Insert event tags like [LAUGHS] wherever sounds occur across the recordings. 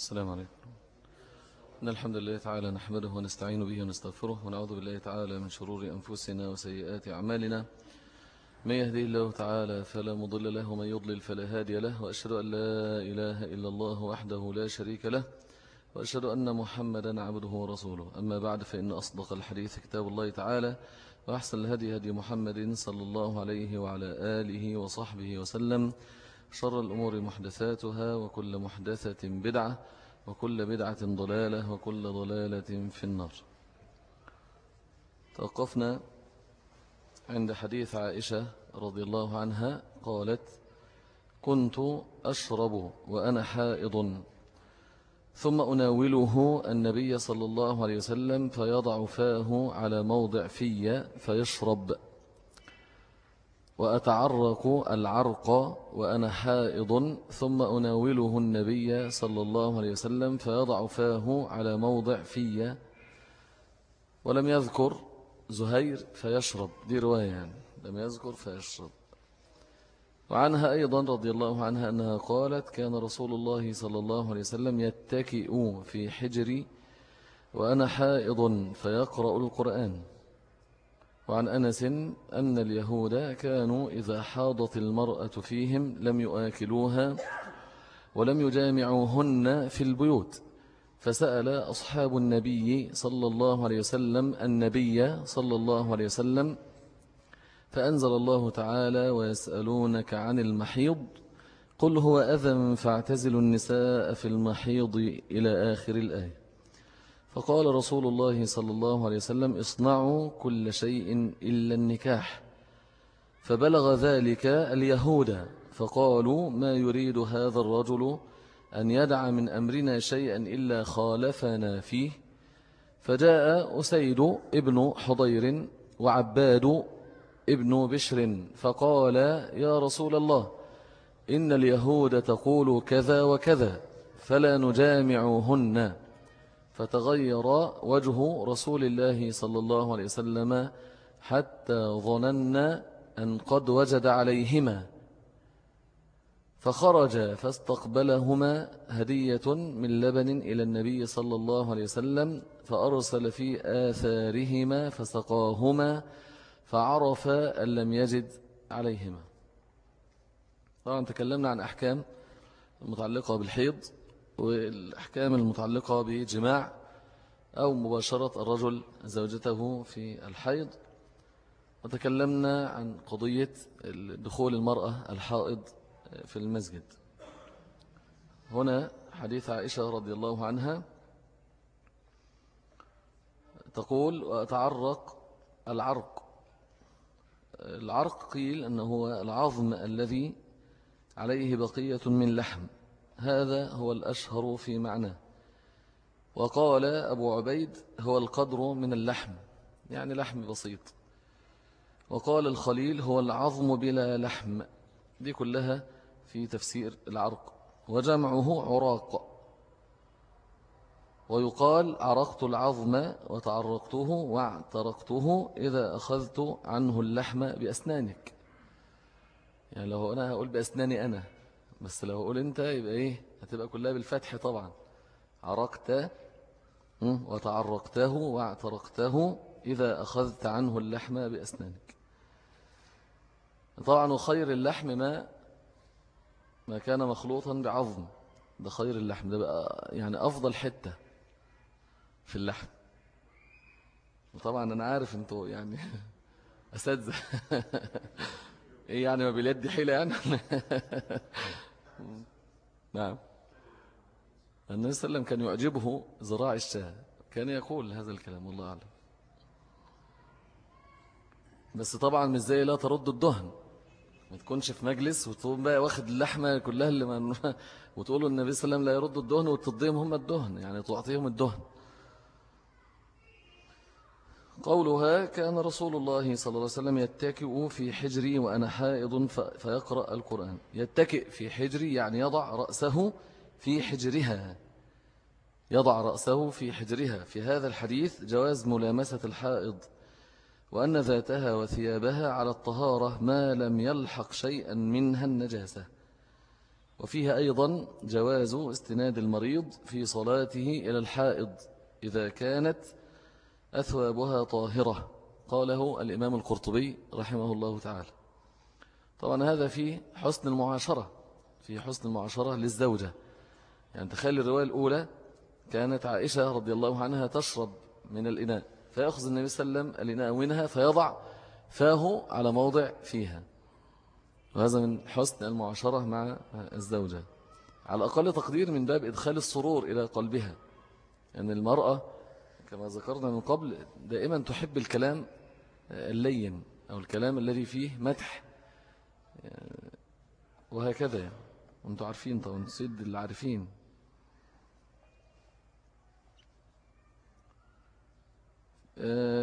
السلام عليكم. إن الحمد لله تعالى نحمده ونستعين به ونستغفره ونعوذ بالله تعالى من شرور أنفسنا وسيئات أعمالنا. من يهدي الله تعالى فلا مضل له ومن يضلل فلا هادي له وأشهد أن لا إله إلا الله وحده لا شريك له وأشهد أن محمدا عبده ورسوله. أما بعد فإن أصدق الحديث كتاب الله تعالى وأحسن الهدي هدي محمد صلى الله عليه وعلى آله وصحبه وسلم. شر الأمور محدثاتها وكل محدثة بدعة وكل بدعة ضلالة وكل ضلالة في النار. توقفنا عند حديث عائشة رضي الله عنها قالت كنت أشرب وأنا حائض ثم أناوله النبي صلى الله عليه وسلم فيضع فاه على موضع في فيشرب. وأتعرق العرق وأنا حائض ثم أناوله النبي صلى الله عليه وسلم فيضع فاه على موضع في. ولم يذكر زهير فيشرب دي رواية يعني. لم يذكر فيشرب. وعنها أيضا رضي الله عنها أنها قالت كان رسول الله صلى الله عليه وسلم يتكئ في حجري وأنا حائض فيقرأ القرآن. وعن أنس أن اليهود كانوا إذا حاضت المرأة فيهم لم يؤكلوها ولم يجامعوهن في البيوت فسأل أصحاب النبي صلى الله عليه وسلم النبي صلى الله عليه وسلم فأنزل الله تعالى ويسألونك عن المحيض قل هو أذى فاعتزلوا النساء في المحيض إلى آخر الآية. فقال رسول الله صلى الله عليه وسلم اصنعوا كل شيء إلا النكاح. فبلغ ذلك اليهود فقالوا ما يريد هذا الرجل أن يدع من أمرنا شيئا إلا خالفنا فيه؟ فجاء أسيد ابن حضير وعباد ابن بشر فقال يا رسول الله إن اليهود تقول كذا وكذا فلا نجامعهن. فتغير وجه رسول الله صلى الله عليه وسلم حتى ظننا أن قد وجد عليهما. فخرج فاستقبلهما هدية من لبن إلى النبي صلى الله عليه وسلم فأرسل في آثارهما فسقاهما فعرف أن لم يجد عليهما. طبعا تكلمنا عن أحكام المتعلقة بالحيض. والأحكام المتعلقة بجماع أو مباشرة الرجل زوجته في الحيض. وتكلمنا عن قضية دخول المرأة الحائض في المسجد. هنا حديث عائشة رضي الله عنها تقول وأتعرق العرق. العرق قيل أنه هو العظم الذي عليه بقية من لحم. هذا هو الأشهر في معناه. وقال أبو عبيد هو القدر من اللحم يعني لحم بسيط. وقال الخليل هو العظم بلا لحم. دي كلها في تفسير العرق. وجمعه عراق. ويقال عرقت العظم وتعرقته واعترقته إذا أخذت عنه اللحم بأسنانك. يعني لو أنا أقول بأسناني أنا بس لو أقول أنت يبقى إيه؟ هتبقى كلها بالفتح طبعا. عرقت وتعرقته واعترقته إذا أخذت عنه اللحم بأسنانك. طبعا وخير اللحم ما ما كان مخلوطا بعظم. ده خير اللحم ده بقى يعني أفضل حتة في اللحم. وطبعا أنا عارف أنتوا يعني [LAUGHS] أساتذة [LAUGHS] إيه يعني ما باليد حيلة يعني؟ [LAUGHS] نعم. النبي صلى الله عليه وسلم كان يعجبه زراع الشاة. كان يقول هذا الكلام والله أعلم. بس طبعا مش زي لا ترد الدهن. ما تكونش في مجلس وتقوم بقى واخد اللحمة كلها اللي من [LAUGHS] وتقولوا النبي صلى الله عليه وسلم لا يرد الدهن وتضيهم هم الدهن يعني تعطيهم الدهن. قولها كان رسول الله صلى الله عليه وسلم يتكئ في حجري وأنا حائض فيقرأ القرآن. يتكئ في حجري يعني يضع رأسه في حجرها. يضع رأسه في حجرها. في هذا الحديث جواز ملامسة الحائض وأن ذاتها وثيابها على الطهارة ما لم يلحق شيئا منها النجاسة. وفيها أيضا جواز استناد المريض في صلاته إلى الحائض إذا كانت أثوابها طاهرة. قاله الإمام القرطبي رحمه الله تعالى. طبعا هذا في حسن المعاشرة في حسن المعاشرة للزوجة. يعني تخيل الرواية الأولى كانت عائشة رضي الله عنها تشرب من الإناء فيأخذ النبي صلى الله عليه وسلم الإناء منها فيضع فاه على موضع فيها. وهذا من حسن المعاشرة مع الزوجة. على أقل تقدير من باب إدخال السرور إلى قلبها. يعني المرأة كما ذكرنا من قبل دائما تحب الكلام اللين أو الكلام الذي فيه مدح وهكذا. يعني. وأنتم عارفين طبعا سيد العارفين.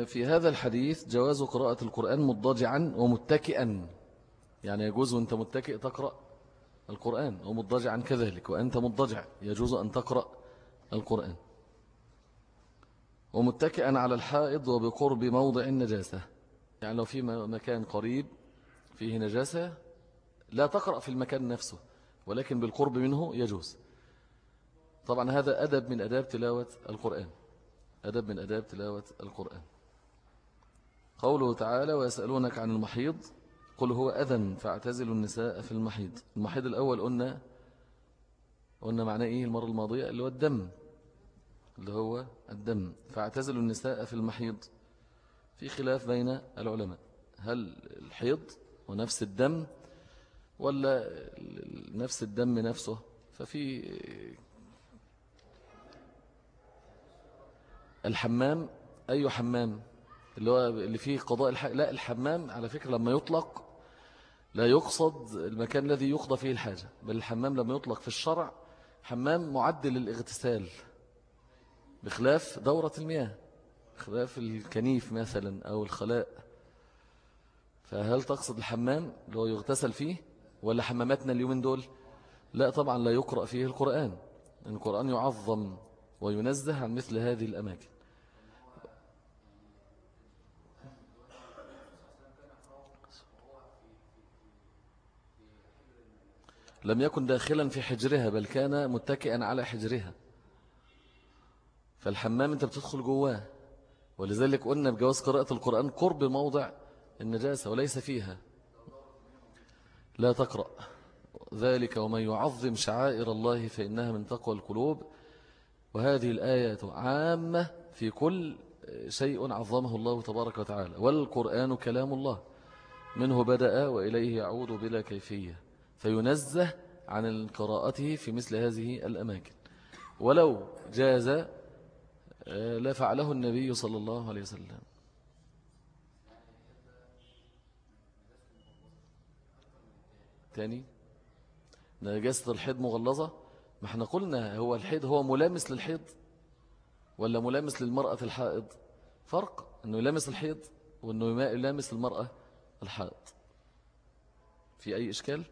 في هذا الحديث جواز قراءة القرآن مضجعا ومتكئا. يعني يجوز وأنت متكئ تقرأ القرآن ومضجعا كذلك وأنت مضجع يجوز أن تقرأ القرآن. ومتكئا على الحائض وبقرب موضع النجاسة. يعني لو في مكان قريب فيه نجاسة لا تقرأ في المكان نفسه ولكن بالقرب منه يجوز. طبعا هذا أدب من أداب تلاوة القرآن. أدب من أداب تلاوة القرآن. قوله تعالى ويسألونك عن المحيض قل هو أذن فاعتزلوا النساء في المحيض. المحيض الأول قلنا قلنا معناه إيه؟ المرة الماضية اللي هو الدم. اللي هو الدم. فاعتزلوا النساء في المحيض. في خلاف بين العلماء. هل الحيض ونفس الدم ولا نفس الدم نفسه؟ ففي الحمام. أي حمام؟ اللي هو اللي فيه قضاء الحاجة لا الحمام على فكرة لما يطلق لا يقصد المكان الذي يقضى فيه الحاجة بل الحمام لما يطلق في الشرع حمام معدل للاغتسال. بخلاف دورة المياه خلاف الكنيف مثلا أو الخلاء. فهل تقصد الحمام اللي هو يغتسل فيه ولا حماماتنا اليومين دول؟ لا طبعا لا يقرأ فيه القرآن. القرآن يعظم وينزه عن مثل هذه الأماكن. لم يكن داخلا في حجرها بل كان متكئا على حجرها. فالحمام انت بتدخل جواه. ولذلك قلنا بجواز قراءة القرآن قرب موضع النجاسة وليس فيها. لا تقرأ. ذلك ومن يعظم شعائر الله فإنها من تقوى القلوب. وهذه الآية عامة في كل شيء عظمه الله تبارك وتعالى. والقرآن كلام الله. منه بدأ وإليه يعود بلا كيفية. فينزه عن قراءته في مثل هذه الأماكن. ولو جاز لا فعله النبي صلى الله عليه وسلم. تاني نجاسة الحيض مغلظة؟ ما إحنا قلنا هو الحيض هو ملامس للحيض ولا ملامس للمرأة الحائض؟ فرق أنه يلامس الحيض وأنه يلامس المرأة الحائض. في أي إشكال؟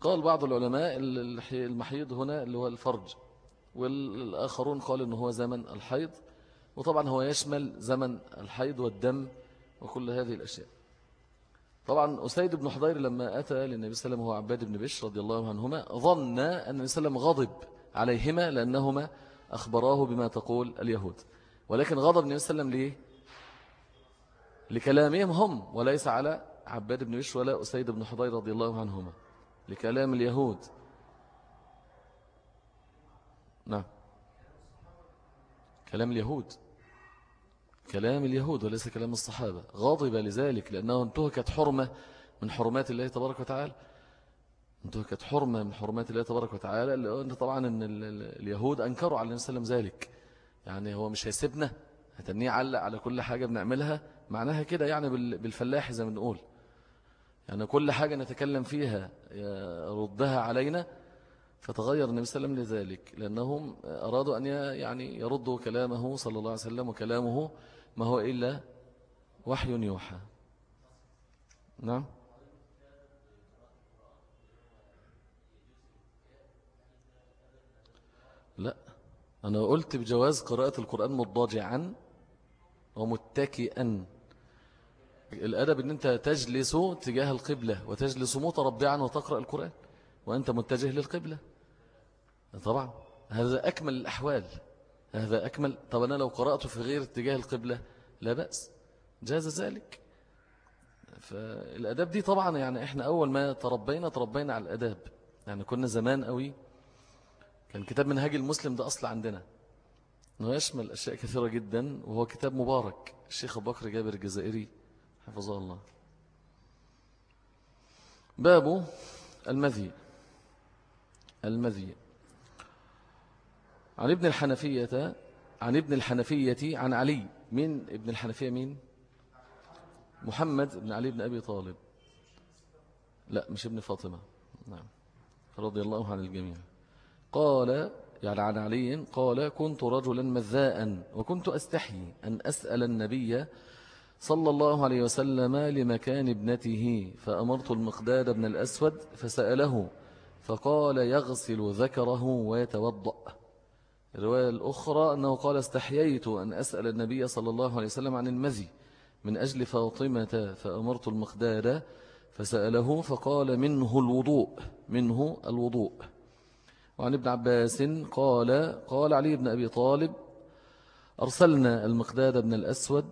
قال بعض العلماء المحيض هنا اللي هو الفرج. والآخرون قالوا أنه هو زمن الحيض وطبعا هو يشمل زمن الحيض والدم وكل هذه الأشياء. طبعا أسيد بن حضير لما أتى للنبي صلى الله عليه وسلم هو عباد بن بشر رضي الله عنهما ظن أن النبي صلى الله عليه وسلم غضب عليهما لأنهما أخبراه بما تقول اليهود. ولكن غضب النبي صلى الله عليه وسلم ليه؟ لكلامهم هم وليس على عباد بن بشر ولا أسيد بن حضير رضي الله عنهما. لكلام اليهود. نعم. كلام اليهود. كلام اليهود وليس كلام الصحابة. غاضب لذلك لأنه انتهكت حرمة من حرمات الله تبارك وتعالى. انتهكت حرمة من حرمات الله تبارك وتعالى. لأن طبعا أن اليهود أنكروا على النبي ذلك. يعني هو مش هيسيبنا هتنيه علق على كل حاجة بنعملها. معناها كده يعني بالفلاح زي ما بنقول. يعني كل حاجة نتكلم فيها يردها علينا فتغير النبي صلى الله عليه وسلم لذلك لأنهم أرادوا أن يعني يردوا كلامه صلى الله عليه وسلم وكلامه ما هو إلا وحي يوحى. نعم. لا أنا قلت بجواز قراءة القرآن مضاجعا ومتكئا. الأدب أن أنت تجلس تجاه القبلة وتجلس متربعا وتقرأ القرآن وأنت متجه للقبلة. طبعا. هذا أكمل الأحوال. هذا أكمل. طب أنا لو قرأت في غير اتجاه القبلة لا بأس. جاز ذلك. فالأداب دي طبعا يعني إحنا أول ما تربينا تربينا على الأداب. يعني كنا زمان قوي. كان كتاب منهاج المسلم ده أصل عندنا. أنه يشمل أشياء كثيرة جدا وهو كتاب مبارك. الشيخ أبو بكر جابر الجزائري حفظه الله. باب المذي المذي عن ابن الحنفية عن ابن الحنفية عن علي. من ابن الحنفية مين؟ محمد بن علي بن أبي طالب. لا مش ابن فاطمة. نعم. رضي الله عن الجميع. قال يعني عن علي قال كنت رجلا مذاء وكنت أستحي أن أسأل النبي صلى الله عليه وسلم لمكان ابنته فأمرت المقداد بن الأسود فسأله فقال يغسل ذكره ويتوضأ. الرواية الأخرى أنه قال استحييت أن أسأل النبي صلى الله عليه وسلم عن المذي من أجل فاطمة فأمرت المقداد فسأله فقال منه الوضوء منه الوضوء. وعن ابن عباس قال قال علي بن أبي طالب أرسلنا المقداد بن الأسود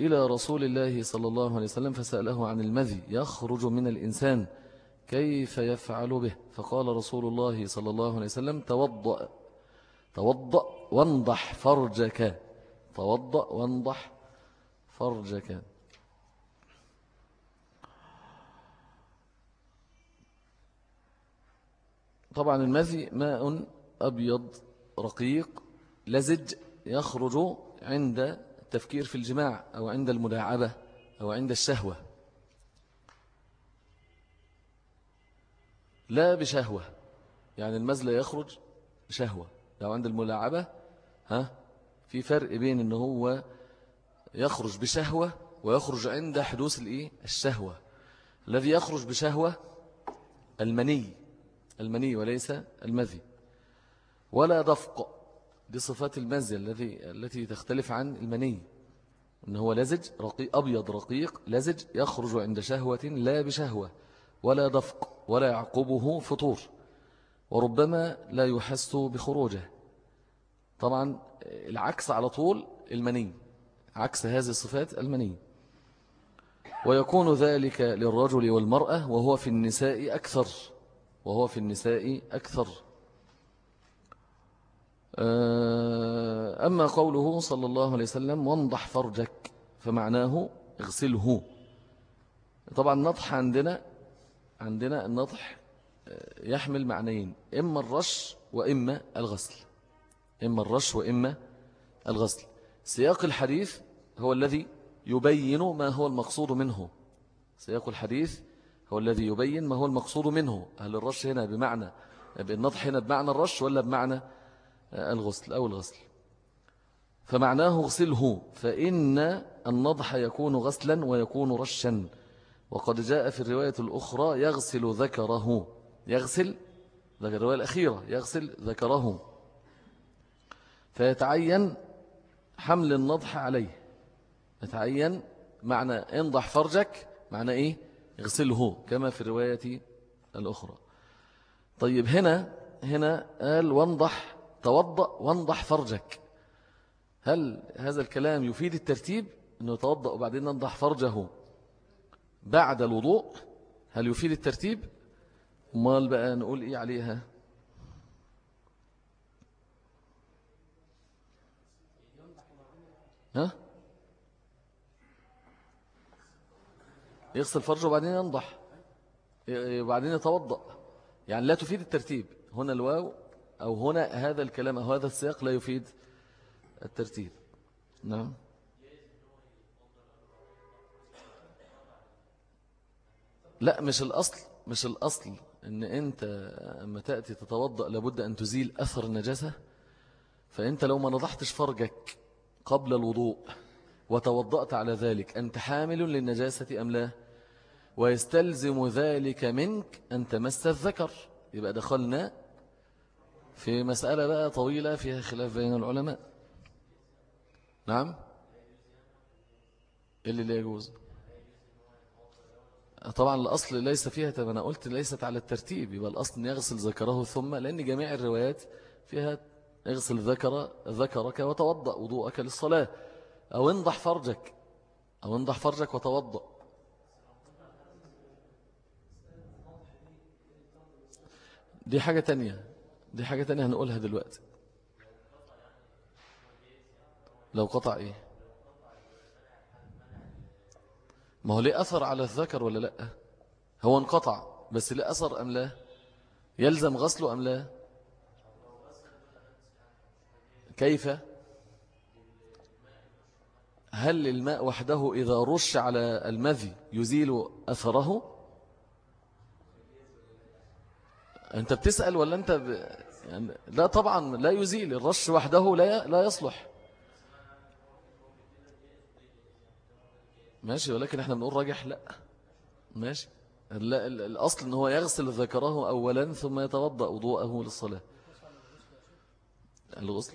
إلى رسول الله صلى الله عليه وسلم فسأله عن المذي يخرج من الإنسان كيف يفعل به؟ فقال رسول الله صلى الله عليه وسلم توضأ. توضأ وانضح فرجك. توضأ وانضح فرجك. طبعا المذي ماء أبيض رقيق لزج يخرج عند التفكير في الجماع أو عند المداعبة أو عند الشهوة. لا بشهوة يعني المزل يخرج بشهوة لو عند الملاعبة ها في فرق بين إن هو يخرج بشهوة ويخرج عند حدوث الإيه؟ الشهوة. الذي يخرج بشهوة المني المني وليس المذي. ولا دفق دي صفات المزي الذي التي تختلف عن المني. إن هو لزج رقيق أبيض رقيق لزج يخرج عند شهوة لا بشهوة. ولا دفق ولا يعقبه فطور. وربما لا يحس بخروجه. طبعا العكس على طول المني عكس هذه الصفات المني. ويكون ذلك للرجل والمرأة وهو في النساء أكثر وهو في النساء أكثر. آه، أما قوله صلى الله عليه وسلم وانضح فرجك فمعناه اغسله. طبعا النضح عندنا عندنا النضح آه، يحمل معنيين إما الرش وإما الغسل. إما الرش وإما الغسل. سياق الحديث هو الذي يبين ما هو المقصود منه. سياق الحديث هو الذي يبين ما هو المقصود منه. هل الرش هنا بمعنى النضح هنا بمعنى الرش ولا بمعنى الغسل أو الغسل؟ فمعناه غسله فإن النضح يكون غسلا ويكون رشا. وقد جاء في الرواية الأخرى يغسل ذكره. يغسل الرواية الأخيرة يغسل ذكره. فيتعين حمل النضح عليه. يتعين معنى انضح فرجك معنى إيه؟ اغسله كما في الرواية الأخرى. طيب هنا هنا قال وانضح توضأ وانضح فرجك. هل هذا الكلام يفيد الترتيب؟ أنه يتوضأ وبعدين ننضح فرجه بعد الوضوء؟ هل يفيد الترتيب؟ مال بقى نقول إيه عليها؟ ها؟ يغسل فرجه وبعدين ينضح. وبعدين يتوضأ. يعني لا تفيد الترتيب. هنا الواو أو هنا هذا الكلام أو هذا السياق لا يفيد الترتيب. نعم. لا مش الأصل مش الأصل. أن أنت أما تأتي تتوضأ لابد أن تزيل أثر النجاسة فأنت لو ما نضحتش فرجك قبل الوضوء وتوضأت على ذلك أنت حامل للنجاسة أم لا؟ ويستلزم ذلك منك أن تمس الذكر. يبقى دخلنا في مسألة بقى طويلة فيها خلاف بين العلماء. نعم؟ إيه اللي لا يجوز؟ طبعا الأصل ليس فيها طب أنا قلت ليست على الترتيب يبقى الأصل أن يغسل ذكره ثم لأن جميع الروايات فيها اغسل ذكر ذكرك وتوضأ وضوءك للصلاة. أو انضح فرجك أو انضح فرجك وتوضأ. دي حاجة تانية دي حاجة تانية هنقولها دلوقتي. لو قطع إيه؟ ما هو ليه أثر على الذكر ولا لأ؟ هو انقطع بس ليه أثر أم لا؟ يلزم غسله أم لا؟ كيف؟ هل الماء وحده إذا رش على المذي يزيل أثره؟ أنت بتسأل ولا أنت ب... يعني لا طبعا لا يزيل الرش وحده لا لا يصلح. ماشي ولكن إحنا بنقول راجح لا. ماشي. لا الأصل أنه هو يغسل ذكره أولا ثم يتوضأ وضوءه للصلاة. الغسل.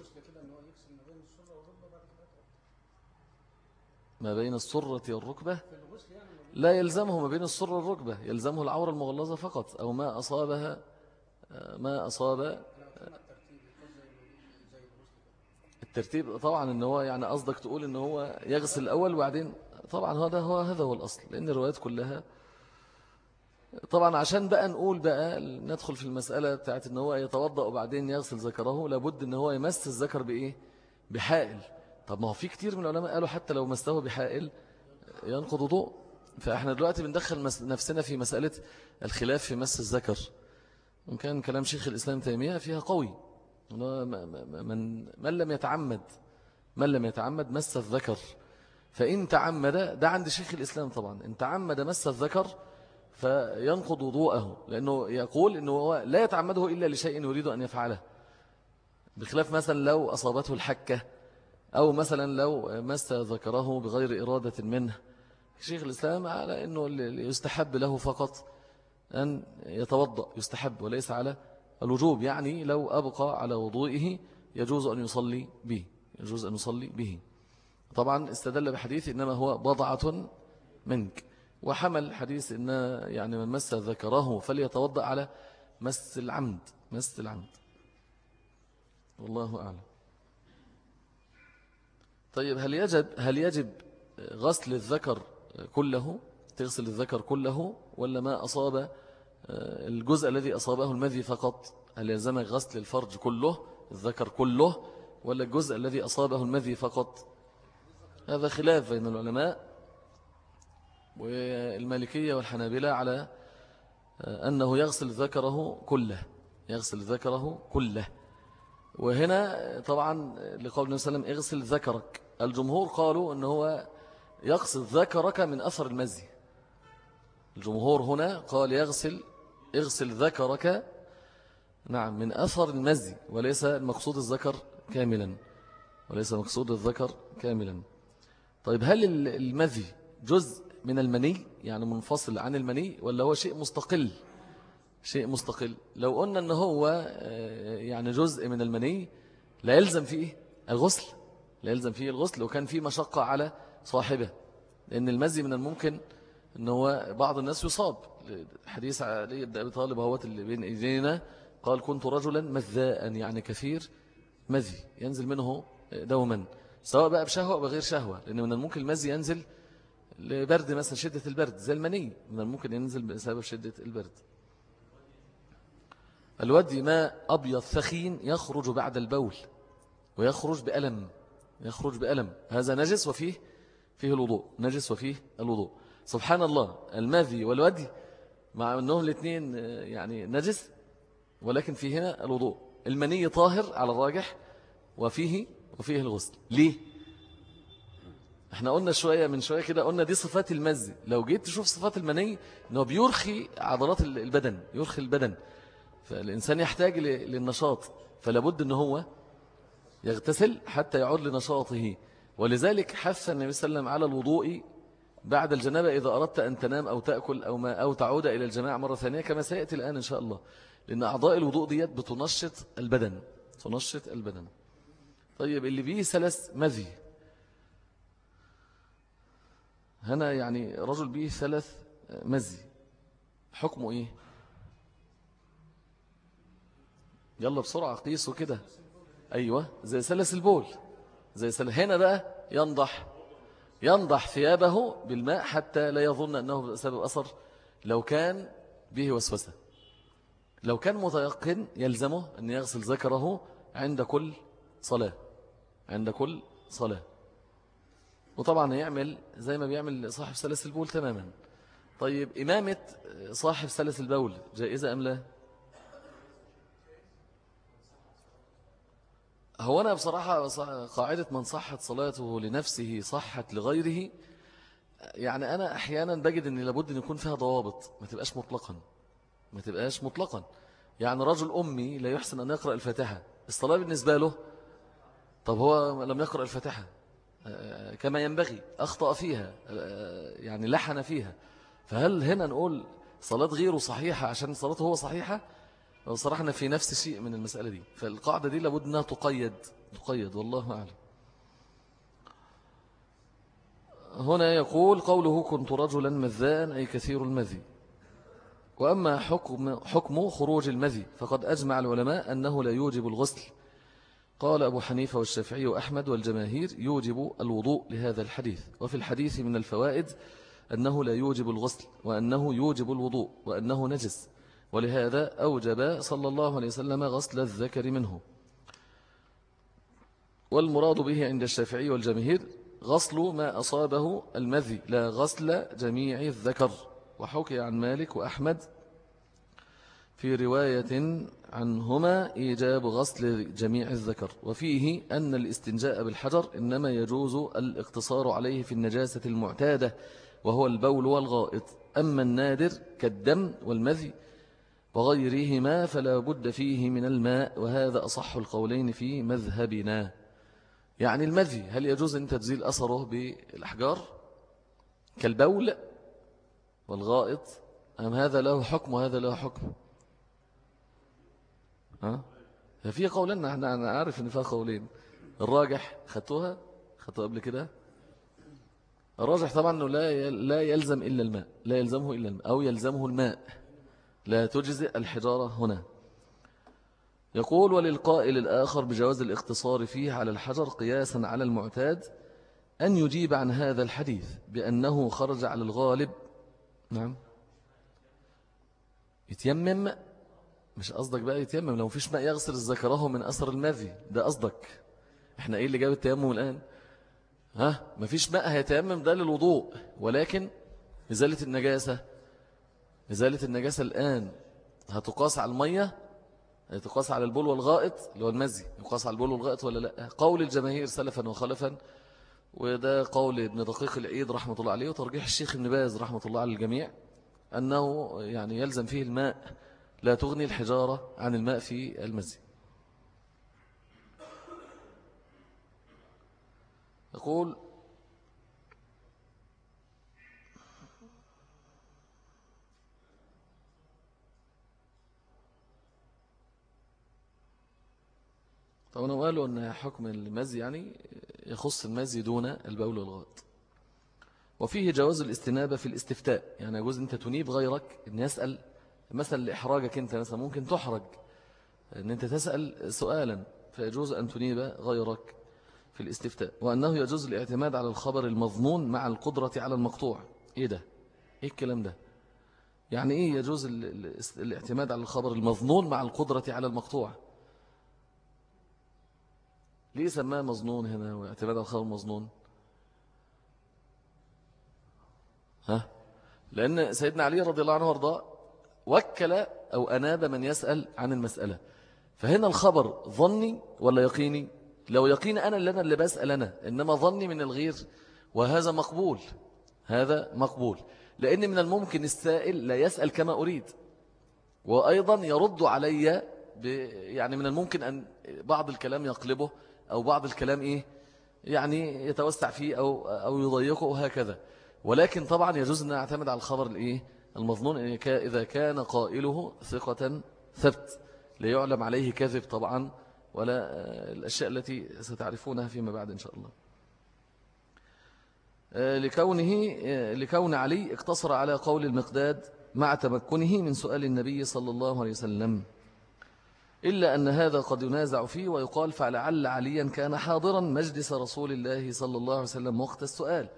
ما بين السرة والركبة؟ لا يلزمه ما بين السرة والركبة. يلزمه العورة المغلظة فقط أو ما أصابها ما أصاب الترتيب. طبعا إن هو يعني قصدك تقول إن هو يغسل الأول وبعدين طبعا هذا هو هذا هو الأصل لأن الروايات كلها طبعا عشان بقى نقول بقى ندخل في المسألة بتاعت إن هو يتوضأ وبعدين يغسل ذكره لابد إن هو يمس الذكر بإيه؟ بحائل. طب ما هو في كتير من العلماء قالوا حتى لو مسته بحائل ينقض وضوء فإحنا دلوقتي بندخل نفسنا في مسألة الخلاف في مس الذكر. وإن كان كلام شيخ الإسلام تيمية فيها قوي. من, من لم يتعمد من لم يتعمد مس الذكر. فإن تعمد ده عند شيخ الإسلام طبعا إن تعمد مس الذكر فينقض وضوءه لأنه يقول أنه لا يتعمده إلا لشيء يريد أن يفعله. بخلاف مثلا لو أصابته الحكة أو مثلا لو مس ذكره بغير إرادة منه. شيخ الإسلام على أنه يستحب له فقط أن يتوضأ يستحب وليس على الوجوب. يعني لو أبقى على وضوئه يجوز أن يصلي به يجوز أن يصلي به. طبعا استدل بحديث إنما هو بضعة منك. وحمل حديث إن يعني من مس ذكره فليتوضأ على مس العمد مس العمد. والله أعلم. طيب هل يجب هل يجب غسل الذكر كله؟ تغسل الذكر كله؟ ولا ما أصاب آه، الجزء الذي أصابه المذي فقط؟ هل يلزمك غسل الفرج كله الذكر كله؟ ولا الجزء الذي أصابه المذي فقط؟ هذا خلاف بين العلماء والمالكية والحنابلة على أنه يغسل ذكره كله يغسل ذكره كله. وهنا طبعا لقول النبي صلى الله عليه وسلم اغسل ذكرك. الجمهور قالوا أنه هو يغسل ذكرك من أثر المزي. الجمهور هنا قال يغسل اغسل ذكرك نعم من أثر المزي وليس المقصود الذكر كاملا وليس مقصود الذكر كاملا. طيب هل المذي جزء من المني؟ يعني منفصل عن المني ولا هو شيء مستقل؟ شيء مستقل. لو قلنا أنه هو آه، يعني جزء من المني لا يلزم فيه الغسل. لا يلزم فيه الغسل وكان فيه مشقة على صاحبه. لأن المزي من الممكن أنه هو بعض الناس يصاب. حديث علي بن أبي طالب هو اللي بين إيدينا قال كنت رجلا مذاء. يعني كثير مذي ينزل منه دوما. سواء بقى بشهوة أو بغير شهوة لأن من الممكن المزي ينزل لبرد مثلا شدة البرد زي المني من الممكن ينزل بسبب شدة البرد. الودي ماء أبيض ثخين يخرج بعد البول ويخرج بألم يخرج بألم. هذا نجس وفيه فيه الوضوء نجس وفيه الوضوء. سبحان الله المذي والودي مع أنهم الاثنين يعني نجس ولكن في هنا الوضوء. المني طاهر على الراجح وفيه وفيه الغسل. ليه؟ إحنا قلنا شوية من شوية كده قلنا دي صفات المزي. لو جيت تشوف صفات المني انه بيرخي عضلات البدن يرخي البدن. فالإنسان يحتاج للنشاط. فلابد إن هو يغتسل حتى يعود لنشاطه. ولذلك حث النبي صلى الله عليه وسلم على الوضوء بعد الجنابة. إذا أردت أن تنام أو تأكل أو, ما أو تعود إلى الجماعة مرة ثانية كما سيأتي الآن إن شاء الله. لأن أعضاء الوضوء ديت بتنشط البدن. تنشط البدن. طيب اللي بيه ثلاث مذي هنا يعني رجل بيه ثلاث مزي حكمه إيه؟ يلا بسرعة قيسوا كده أيوة زي سلس البول. زي سلس. هنا بقى ينضح. ينضح ثيابه بالماء حتى لا يظن أنه سبب أثر. لو كان به وسوسة. لو كان متيقن يلزمه أن يغسل ذكره عند كل صلاة. عند كل صلاة. وطبعا يعمل زي ما بيعمل صاحب سلس البول تماما. طيب إمامة صاحب سلس البول جائزة أم لا؟ هو أنا بصراحة قاعدة من صحت صلاته لنفسه صحت لغيره يعني أنا أحيانا بجد أن لابد أن يكون فيها ضوابط. ما تبقاش مطلقا. ما تبقاش مطلقا. يعني رجل أمي لا يحسن أن يقرأ الفاتحة. الصلاة بالنسبة له طب هو لم يقرأ الفاتحة؟ آه، كما ينبغي. أخطأ فيها آه، يعني لحن فيها. فهل هنا نقول صلاة غيره صحيحة عشان صلاته هو صحيحة؟ صراحة أنا في نفس شيء من المسألة دي. فالقاعدة دي لابد أنها تقيد تقيد والله أعلم. هنا يقول قوله كنت رجلا مذان أي كثير المذي. وأما حكم, حكم خروج المذي فقد أجمع العلماء أنه لا يوجب الغسل. قال أبو حنيفة والشافعي وأحمد والجماهير يوجب الوضوء لهذا الحديث. وفي الحديث من الفوائد أنه لا يوجب الغسل وأنه يوجب الوضوء وأنه نجس. ولهذا أوجب صلى الله عليه وسلم غسل الذكر منه. والمراد به عند الشافعي والجماهير غسل ما أصابه المذي لا غسل جميع الذكر. وحكي عن مالك وأحمد في رواية عنهما إيجاب غسل جميع الذكر. وفيه أن الاستنجاء بالحجر إنما يجوز الاقتصار عليه في النجاسة المعتادة وهو البول والغائط. أما النادر كالدم والمذي وغيرهما فلا بد فيه من الماء وهذا أصح القولين في مذهبنا. يعني المذي هل يجوز أن تجزيل أثره بالأحجار؟ كالبول والغائط. أم هذا له حكم وهذا له حكم؟ ها؟ ففي قولين أنا عارف أن فيها قولين. الراجح خدتوها؟ خدتوها قبل كده؟ الراجح طبعا أنه لا لا يلزم إلا الماء. لا يلزمه إلا الماء أو يلزمه الماء. لا تجزئ الحجارة هنا. يقول وللقائل الآخر بجواز الاختصار فيه على الحجر قياسا على المعتاد أن يجيب عن هذا الحديث بأنه خرج على الغالب. نعم. يتيمم مش قصدك بقى يتيمم لو فيش ماء يغسل الذكره من أثر المذي ده قصدك. إحنا إيه اللي جاب التيمم الآن؟ ها؟ مفيش ماء هيتيمم ده للوضوء ولكن إزالة النجاسة إزالة النجاسة الآن هتقاس على المية؟ تقاس على البول والغائط اللي هو المذي يقاس على البول والغائط ولا لأ؟ قول الجماهير سلفا وخلفا وده قول ابن دقيق العيد رحمة الله عليه وترجيح الشيخ ابن باز رحمة الله على الجميع أنه يعني يلزم فيه الماء لا تغني الحجارة عن الماء في المذي يقول طبعا قالوا أن حكم المزي يعني يخص المزي دون البول والغائط. وفيه جواز الاستنابة في الاستفتاء. يعني يجوز أنت تنيب غيرك أن يسأل مثلا لإحراجك أنت مثلا ممكن تحرج أن أنت تسأل سؤالا فيجوز أن تنيب غيرك في الاستفتاء وأنه يجوز الاعتماد على الخبر المضمون مع القدرة على المقطوع إيه ده؟ إيه الكلام ده؟ يعني إيه يجوز الاعتماد على الخبر المضمون مع القدرة على المقطوع؟ ليه سماه مظنون هنا واعتماد على الخبر مظنون ها لأن سيدنا علي رضي الله عنه وأرضاه وكل أو أناب من يسأل عن المسألة. فهنا الخبر ظني ولا يقيني؟ لو يقيني أنا اللي أنا اللي بسأل أنا إنما ظني من الغير وهذا مقبول هذا مقبول. لأن من الممكن السائل لا يسأل كما أريد. وأيضا يرد علي يعني من الممكن أن بعض الكلام يقلبه أو بعض الكلام إيه يعني يتوسع فيه أو, أو يضيقه وهكذا. ولكن طبعا يجوز أن نعتمد على الخبر الإيه المظنون إذا كان قائله ثقة ثبت لا يعلم عليه كذب طبعا ولا الأشياء التي ستعرفونها فيما بعد إن شاء الله. آه، لكونه آه، لكون علي اقتصر على قول المقداد مع تمكنه من سؤال النبي صلى الله عليه وسلم. إلا أن هذا قد ينازع فيه ويقال فلعل عليا كان حاضرا مجلس رسول الله صلى الله عليه وسلم وقت السؤال.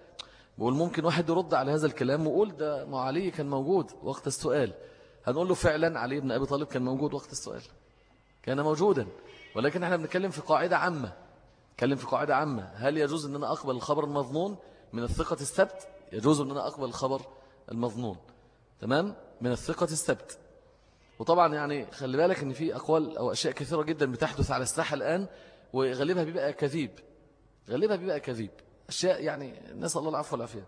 بقول ممكن واحد يرد على هذا الكلام ويقول ده ما علي كان موجود وقت السؤال. هنقول له فعلا علي بن أبي طالب كان موجود وقت السؤال. كان موجودا. ولكن إحنا بنتكلم في قاعدة عامة. نتكلم في قاعدة عامة. هل يجوز أن أنا أقبل الخبر المظنون؟ من الثقة السبت يجوز أن أنا أقبل الخبر المظنون. تمام؟ من الثقة السبت وطبعا يعني خلي بالك أن في أقوال أو أشياء كثيرة جدا بتحدث على الساحة الآن وغالبها بيبقى كذيب. غالبها بيبقى كذيب. أشياء يعني نسأل الله العفو والعافية.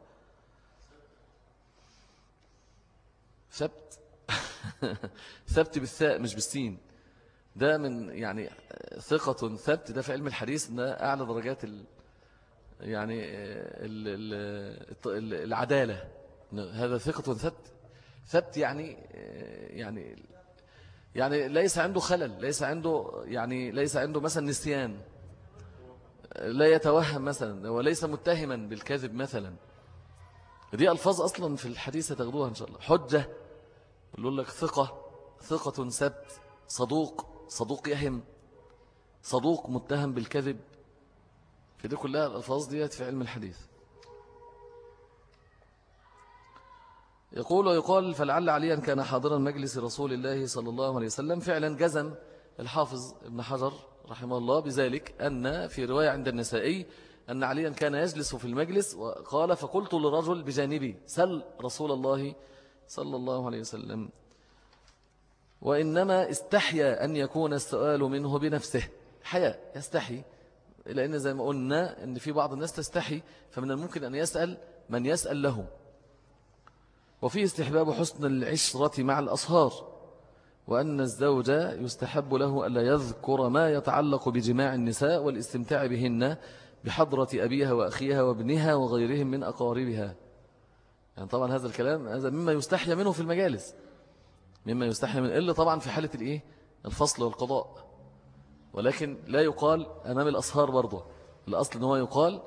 سبت [LAUGHS] ثبت بالثاء مش بالسين. ده من يعني ثقة ثبت ده في علم الحديث ده أعلى درجات ال يعني ال ال العدالة. هذا ثقة ثبت. ثبت يعني يعني يعني ليس عنده خلل ليس عنده يعني ليس عنده مثلا نسيان. لا يتوهم مثلا وليس متهما بالكذب مثلا. دي ألفاظ أصلا في الحديث تاخدوها إن شاء الله. حجة يقول لك ثقة ثقة سبت صدوق صدوق يهم صدوق متهم بالكذب. في دي كلها الألفاظ ديت في علم الحديث. يقول ويقال فلعل عليا كان حاضرا مجلس رسول الله صلى الله عليه وسلم. فعلا جزم الحافظ ابن حجر رحمه الله بذلك أن في رواية عند النسائي أن عليا كان يجلس في المجلس وقال فقلت لرجل بجانبي سل رسول الله صلى الله عليه وسلم وإنما استحيا أن يكون السؤال منه بنفسه. حياء يستحي. لأن زي ما قلنا أن في بعض الناس تستحي فمن الممكن أن يسأل من يسأل له. وفي استحباب حسن العشرة مع الأصهار. وأن الزوج يستحب له ألا يذكر ما يتعلق بجماع النساء والاستمتاع بهن بحضرة أبيها وأخيها وابنها وغيرهم من أقاربها. يعني طبعا هذا الكلام هذا مما يستحيا منه في المجالس. مما يستحيا من إلا طبعا في حالة الإيه؟ الفصل والقضاء. ولكن لا يقال أمام الأصهار برضه الأصل أنه يقال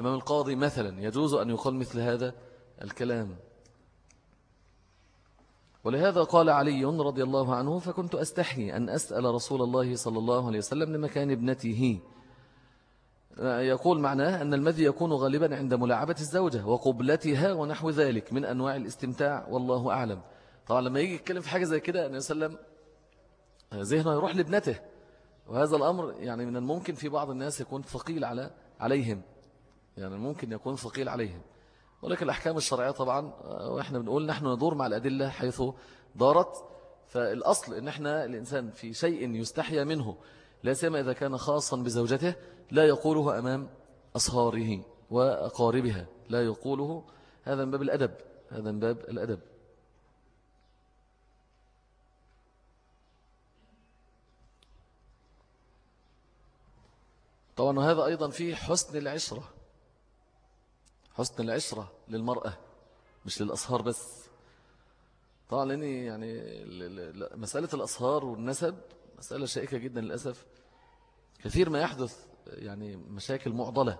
أمام القاضي مثلا يجوز أن يقال مثل هذا الكلام. ولهذا قال علي رضي الله عنه فكنت أستحي أن أسأل رسول الله صلى الله عليه وسلم لمكان ابنته. يقول معناه أن المذي يكون غالبا عند ملاعبة الزوجة وقبلتها ونحو ذلك من أنواع الاستمتاع والله أعلم. طبعا لما يجي يتكلم في حاجة زي كده أن يسلم ذهنه يروح لابنته وهذا الأمر يعني من الممكن في بعض الناس يكون ثقيل على عليهم. يعني ممكن يكون ثقيل عليهم. ولكن الأحكام الشرعية طبعا وإحنا بنقول نحن ندور مع الأدلة حيث دارت. فالأصل إن إحنا الإنسان في شيء يستحيا منه لا سيما إذا كان خاصا بزوجته لا يقوله أمام أصهاره وأقاربها لا يقوله هذا من باب الأدب هذا من باب الأدب. طبعا وهذا أيضا فيه حسن العشرة. حسن العشرة للمرأة مش للأصهار بس. طبعا لأني يعني مسألة الأصهار والنسب مسألة شائكة جدا للأسف. كثير ما يحدث يعني مشاكل معضلة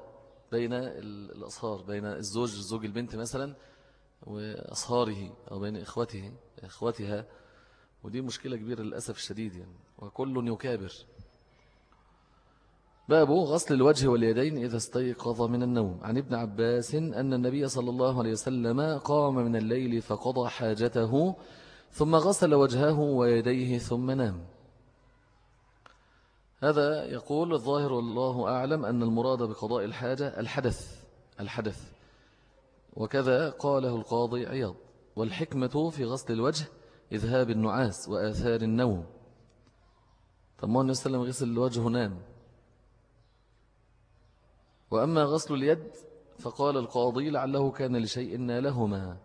بين الأصهار بين الزوج زوج البنت مثلا وأصهاره أو بين إخوته إخوتها ودي مشكلة كبيرة للأسف الشديد يعني. وكل يكابر. باب غسل الوجه واليدين إذا استيقظ من النوم. عن ابن عباس أن النبي صلى الله عليه وسلم قام من الليل فقضى حاجته ثم غسل وجهه ويديه ثم نام. هذا يقول الظاهر والله أعلم أن المراد بقضاء الحاجة الحدث الحدث. وكذا قاله القاضي عياض. والحكمة في غسل الوجه إذهاب النعاس وآثار النوم. طب ما النبي صلى الله عليه وسلم غسل الوجه نام وأما غسل اليد فقال القاضي لعله كان لشيء نالهما.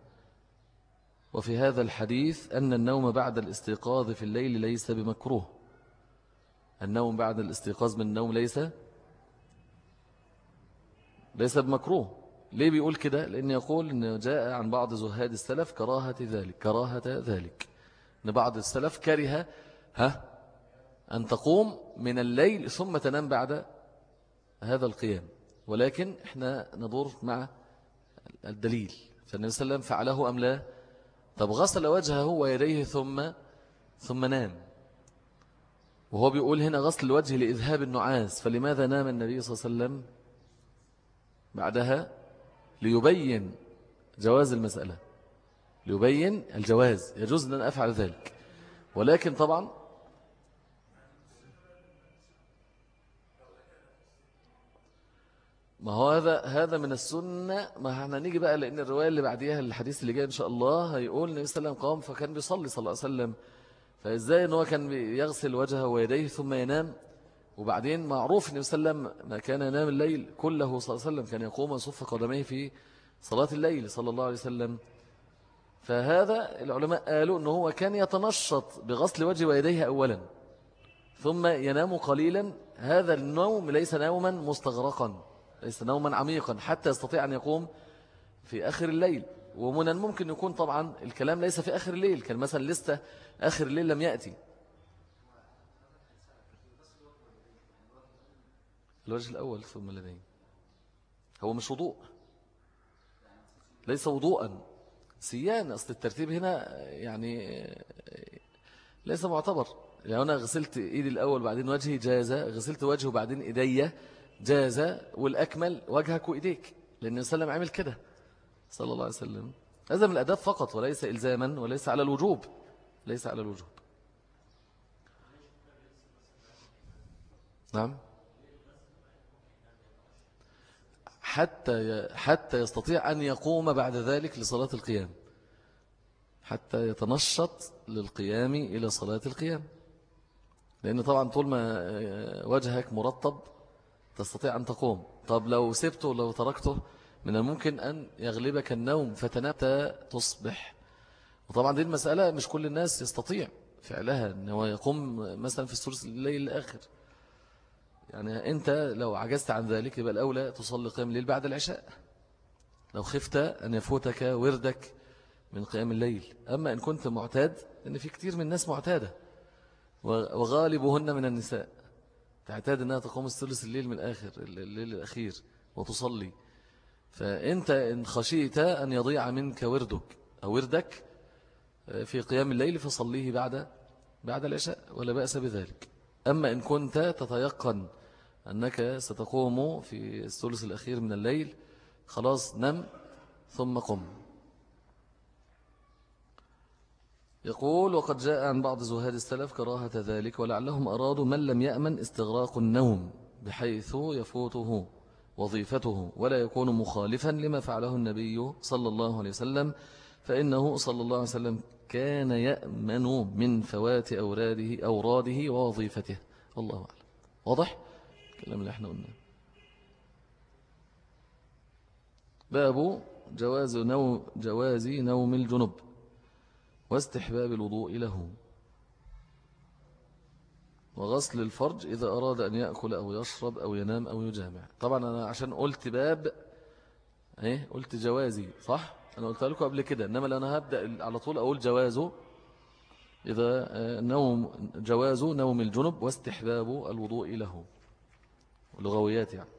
وفي هذا الحديث أن النوم بعد الاستيقاظ في الليل ليس بمكروه. النوم بعد الاستيقاظ من النوم ليس ليس بمكروه. ليه بيقول كده؟ لأن يقول أن جاء عن بعض زهاد السلف كراهة ذلك كراهة ذلك. أن بعض السلف كره ها أن تقوم من الليل ثم تنام بعد هذا القيام. ولكن إحنا ندور مع الدليل. فالنبي صلى الله عليه وسلم فعله أم لا؟ طب غسل وجهه ويديه ثم ثم نام. وهو بيقول هنا غسل الوجه لإذهاب النعاس. فلماذا نام النبي صلى الله عليه وسلم بعدها؟ ليبين جواز المسألة. ليبين الجواز. يجوز أن أفعل ذلك. ولكن طبعا ما هو هذا هذا من السنة. ما إحنا نيجي بقى لأن الرواية اللي بعديها الحديث اللي جاي إن شاء الله هيقول النبي صلى الله عليه وسلم قام فكان بيصلي صلى الله عليه وسلم. فإزاي أنه كان يغسل وجهه ويديه ثم ينام؟ وبعدين معروف النبي صلى الله عليه وسلم ما كان ينام الليل كله صلى الله عليه وسلم كان يقوم ويصف قدميه في صلاة الليل صلى الله عليه وسلم. فهذا العلماء قالوا أنه هو كان يتنشط بغسل وجه ويديه أولا ثم ينام قليلا. هذا النوم ليس نوما مستغرقا. ليس نوما عميقا حتى يستطيع أن يقوم في آخر الليل. ومن الممكن يكون طبعا الكلام ليس في آخر الليل كان مثلا لسه آخر الليل لم يأتي. الوجه الأول ثم الذين هو مش وضوء. ليس وضوءا. سيان. أصل الترتيب هنا يعني ليس معتبر. يعني أنا غسلت إيدي الأول بعدين وجهي جازة غسلت وجهه بعدين إيدي. جاز والأكمل وجهك وإيديك لأن السلام عمل كده. صلى الله عليه وسلم. هذا من الأداب فقط وليس إلزاما وليس على الوجوب. ليس على الوجوب. نعم. حتى حتى يستطيع أن يقوم بعد ذلك لصلاة القيام. حتى يتنشط للقيام إلى صلاة القيام. لأن طبعا طول ما وجهك مرطب تستطيع أن تقوم. طب لو سبته لو تركته من الممكن أن يغلبك النوم فتنام تصبح. وطبعا دي المسألة مش كل الناس يستطيع فعلها أنه يقوم مثلا في السورس الليل الآخر. يعني أنت لو عجزت عن ذلك يبقى الأولى تصلي قيام الليل بعد العشاء. لو خفت أن يفوتك وردك من قيام الليل. أما إن كنت معتاد أن في كتير من الناس معتادة. وغالبهن من النساء. تعتاد أنها تقوم الثلث الليل من الآخر الليل الأخير وتصلي. فأنت إن خشيت أن يضيع منك وردك أو وردك آه، في قيام الليل فصليه بعد بعد العشاء ولا بأس بذلك. أما إن كنت تتيقن أنك ستقوم في الثلث الأخير من الليل خلاص نم ثم قم. يقول وقد جاء عن بعض زهاد السلف كراهة ذلك ولعلهم أرادوا من لم يأمن استغراق النوم بحيث يفوته وظيفته ولا يكون مخالفا لما فعله النبي صلى الله عليه وسلم فإنه صلى الله عليه وسلم كان يأمن من فوات أوراده, أوراده ووظيفته. الله أعلم. واضح؟ الكلام اللي إحنا قلنا باب جواز نوم, جواز نوم الجنب واستحباب الوضوء له. وغسل الفرج إذا أراد أن يأكل أو يشرب أو ينام أو يجامع. طبعا أنا عشان قلت باب إيه قلت جوازي صح؟ أنا قلت لكم قبل كده. إنما أنا هبدأ على طول أقول جوازه إذا آه، نوم جواز نوم الجنب واستحباب الوضوء له. لغويات يعني.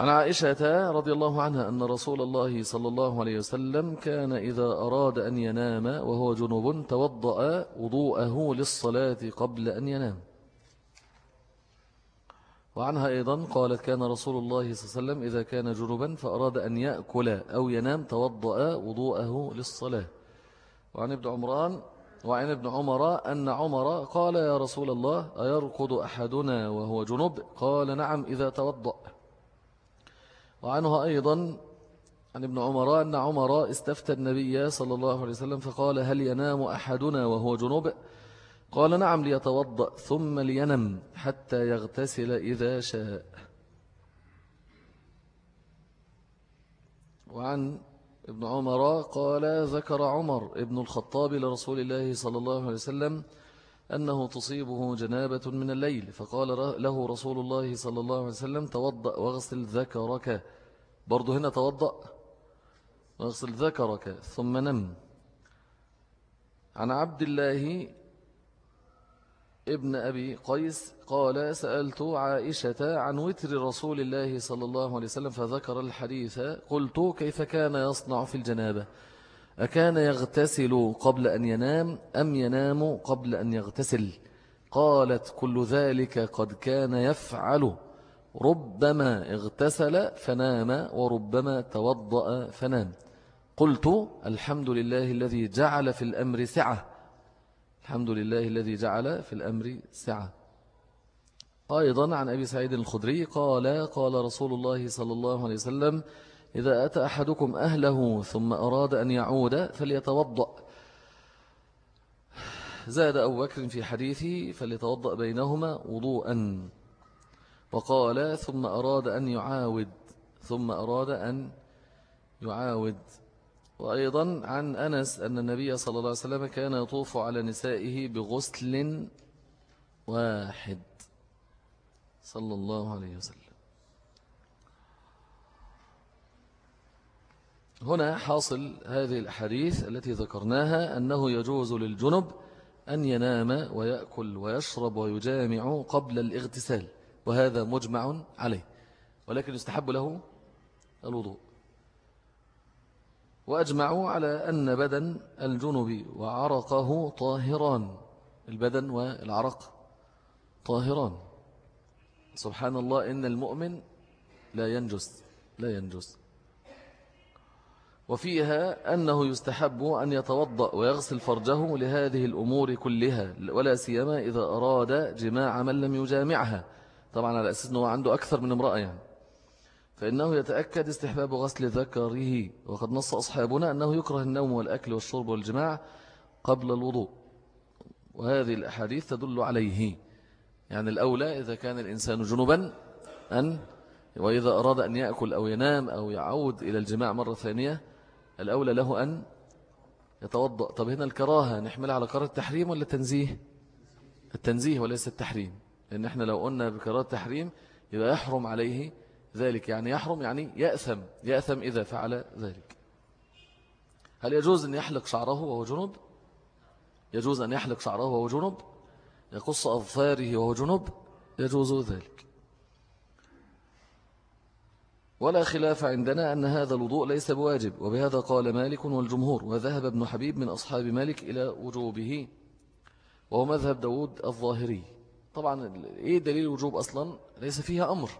عن عائشة رضي الله عنها أن رسول الله صلى الله عليه وسلم كان إذا أراد أن ينام وهو جنوب توضأ وضوءه للصلاة قبل أن ينام. وعنها أيضا قالت كان رسول الله صلى الله عليه وسلم إذا كان جنوبا فأراد أن يأكل أو ينام توضأ وضوءه للصلاة. وعن ابن عمران وعن ابن عمر أن عمر قال يا رسول الله أيرقد أحدنا وهو جنوب؟ قال نعم إذا توضأ. وعنه أيضا عن ابن عمر أن عمر استفتى النبي صلى الله عليه وسلم فقال هل ينام أحدنا وهو جنوب؟ قال نعم ليتوضأ ثم لينم حتى يغتسل إذا شاء. وعن ابن عمر قال ذكر عمر ابن الخطاب لرسول الله صلى الله عليه وسلم أنه تصيبه جنابة من الليل فقال له رسول الله صلى الله عليه وسلم توضأ واغسل ذكرك. برضو هنا توضأ. واغسل ذكرك ثم نم. عن عبد الله ابن أبي قيس قال سألت عائشة عن وتر رسول الله صلى الله عليه وسلم فذكر الحديث. قلت كيف كان يصنع في الجنابة؟ أكان يغتسل قبل أن ينام أم ينام قبل أن يغتسل؟ قالت كل ذلك قد كان يفعل. ربما اغتسل فنام وربما توضأ فنام. قلت الحمد لله الذي جعل في الأمر سعة. الحمد لله الذي جعل في الأمر سعة. أيضا عن أبي سعيد الخدري قال قال رسول الله صلى الله عليه وسلم إذا أتى أحدكم أهله ثم أراد أن يعود فليتوضأ. زاد أبو بكر في حديثه فليتوضأ بينهما وضوءا. وقال ثم أراد أن يعاود ثم أراد أن يعاود. وأيضا عن أنس أن النبي صلى الله عليه وسلم كان يطوف على نسائه بغسل واحد. صلى الله عليه وسلم. هنا حاصل هذه الحديث التي ذكرناها أنه يجوز للجنب أن ينام ويأكل ويشرب ويجامع قبل الاغتسال. وهذا مجمع عليه ولكن يستحب له الوضوء. وأجمعوا على أن بدن الجنب وعرقه طاهران. البدن والعرق طاهران. سبحان الله إن المؤمن لا ينجس لا ينجس. وفيها أنه يستحب أن يتوضأ ويغسل فرجه لهذه الأمور كلها ولا سيما إذا أراد جماع من لم يجامعها. طبعا على أساس أنه عنده أكثر من امرأة يعني. فإنه يتأكد استحباب غسل ذكره. وقد نص أصحابنا أنه يكره النوم والأكل والشرب والجماع قبل الوضوء. وهذه الأحاديث تدل عليه. يعني الأولى إذا كان الإنسان جنبا أن وإذا أراد أن يأكل أو ينام أو يعود إلى الجماع مرة ثانية الأولى له أن يتوضأ. طب هنا الكراهة نحملها على كراهة التحريم ولا التنزيه؟ التنزيه وليس التحريم. لأن إحنا لو قلنا بكراهة التحريم يبقى يحرم عليه ذلك. يعني يحرم يعني يأثم يأثم إذا فعل ذلك. هل يجوز أن يحلق شعره وهو جنب؟ يجوز أن يحلق شعره وهو جنب؟ يقص أظفاره وهو جنب؟ يجوز ذلك. ولا خلاف عندنا أن هذا الوضوء ليس بواجب وبهذا قال مالك والجمهور وذهب ابن حبيب من أصحاب مالك إلى وجوبه وهو مذهب داود الظاهري. طبعا إيه دليل الوجوب أصلا؟ ليس فيها أمر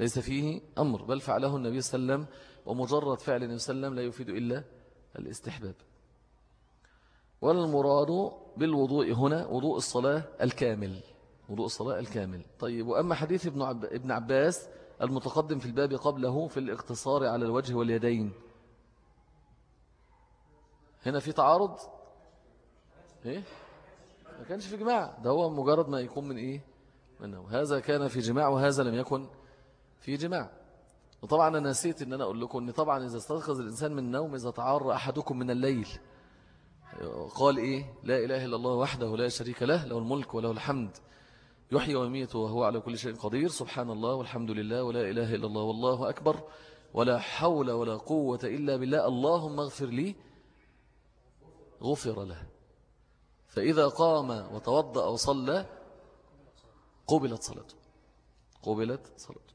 ليس فيه أمر بل فعله النبي صلى الله عليه وسلم ومجرد فعل النبي صلى الله عليه وسلم لا يفيد إلا الاستحباب. والمراد بالوضوء هنا وضوء الصلاة الكامل وضوء الصلاة الكامل. طيب وأما حديث ابن, عب... ابن عباس المتقدم في الباب قبله في الاقتصار على الوجه واليدين. هنا في تعارض؟ إيه؟ ما كانش في جماع ده هو مجرد ما يكون من إيه؟ منه. هذا كان في جماع وهذا لم يكن في جماع. وطبعا أنا نسيت أن أنا أقول لكم أن طبعا إذا استيقظ الإنسان من النوم إذا تعار أحدكم من الليل قال إيه؟ لا إله إلا الله وحده لا شريك له له الملك وله الحمد. يحيي ويميت وهو على كل شيء قدير. سبحان الله والحمد لله ولا إله إلا الله والله أكبر. ولا حول ولا قوة إلا بالله. اللهم اغفر لي. غفر له. فإذا قام وتوضأ وصلى قبلت صلاته. قبلت صلاته.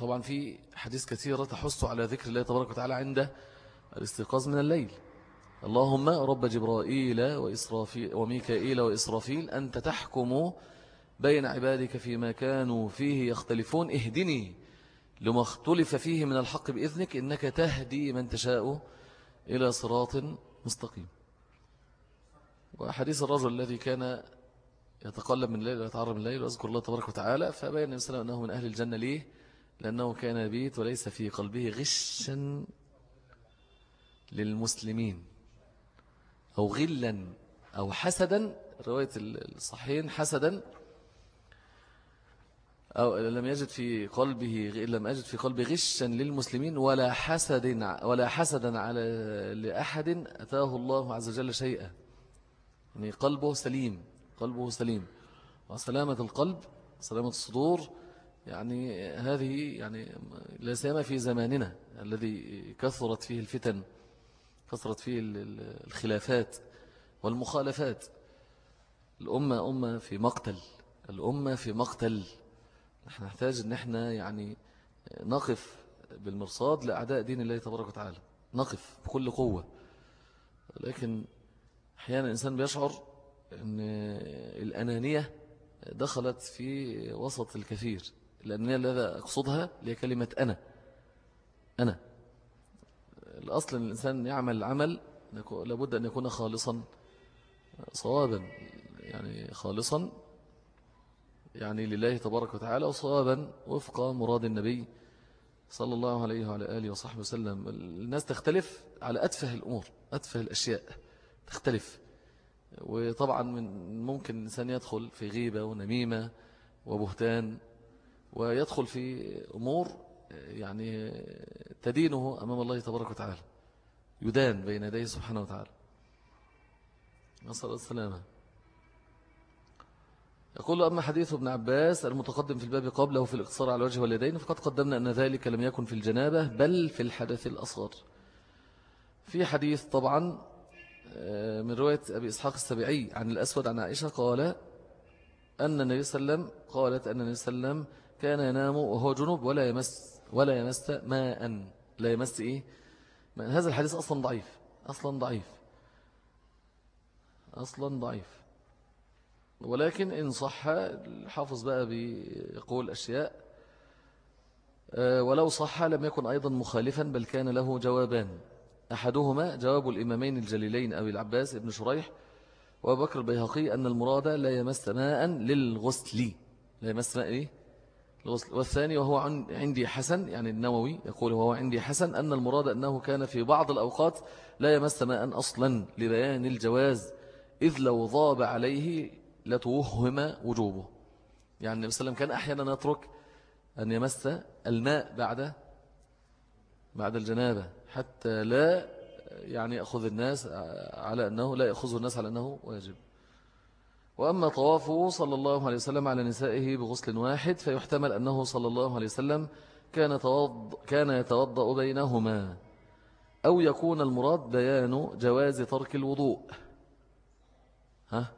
طبعا في حديث كثيرة تحث على ذكر الله تبارك وتعالى عند الاستيقاظ من الليل. اللهم رب جبرائيل وإسرافيل وميكائيل وإسرافيل أنت تحكم بين عبادك فيما كانوا فيه يختلفون. اهدني لما اختلف فيه من الحق بإذنك إنك تهدي من تشاء إلى صراط مستقيم. وحديث الرجل الذي كان يتقلب من الليل ويتعرض من الليل ويذكر الله تبارك وتعالى فبين الإنسان أنه من أهل الجنة ليه؟ لأنه كان يبيت وليس في قلبه غشا للمسلمين أو غلا أو حسدا رواية الصحيحين حسدا أو لم يجد في قلبه لم يجد في قلبه غشا للمسلمين ولا حسد ولا حسدا على لأحد أتاه الله عز وجل شيئا. يعني قلبه سليم قلبه سليم. وسلامة القلب سلامة الصدور يعني هذه يعني لا سيما في زماننا الذي كثرت فيه الفتن كثرت فيه الخلافات والمخالفات. الأمة أمة في مقتل الأمة في مقتل. نحن نحتاج أن إحنا يعني نقف بالمرصاد لأعداء دين الله تبارك وتعالى نقف بكل قوة. لكن أحيانا الإنسان بيشعر أن الأنانية دخلت في وسط الكثير. الأنانية التي أقصدها هي كلمة أنا. أنا. الأصل أن الإنسان يعمل عمل لابد أن يكون خالصا صوابا. يعني خالصا يعني لله تبارك وتعالى وصوابا وفق مراد النبي صلى الله عليه وعلى آله وصحبه وسلم. الناس تختلف على أتفه الأمور أتفه الأشياء. تختلف. وطبعا من ممكن الإنسان يدخل في غيبة ونميمة وبهتان ويدخل في أمور يعني تدينه أمام الله تبارك وتعالى يدان بين يديه سبحانه وتعالى. نصر السلامة. يقول أما حديث ابن عباس المتقدم في الباب قبله في الاقتصار على الوجه واليدين فقد قدمنا أن ذلك لم يكن في الجنابة بل في الحدث الأصغر. في حديث طبعا من رواية أبي إسحاق السبيعي عن الأسود عن عائشة قال أن النبي صلى الله عليه وسلم قالت أن النبي صلى الله عليه وسلم كان ينام وهو جنوب ولا يمس ولا يمس ماء. لا يمس إيه؟ هذا الحديث أصلا ضعيف أصلا ضعيف أصلا ضعيف. ولكن إن صح الحافظ بقى بيقول أشياء. آه، ولو صح لم يكن أيضا مخالفا بل كان له جوابان. أحدهما جواب الإمامين الجليلين أبي العباس ابن شريح وبكر البيهقي أن المراد لا يمس ماء للغسل. لا يمس ماء إيه؟ الغسل والثاني وهو عندي حسن يعني النووي يقول وهو عندي حسن أن المراد أنه كان في بعض الأوقات لا يمس ماء أصلا لبيان الجواز إذ لو ضاب عليه لتوهم وجوبه. يعني النبي صلى الله عليه وسلم كان أحيانا يترك أن يمس الماء بعد بعد الجنابة. حتى لا يعني يأخذ الناس على أنه لا يأخذه الناس على أنه واجب. وأما طوافه صلى الله عليه وسلم على نسائه بغسل واحد فيحتمل أنه صلى الله عليه وسلم كان, كان يتوضأ بينهما. أو يكون المراد بيان جواز ترك الوضوء. ها؟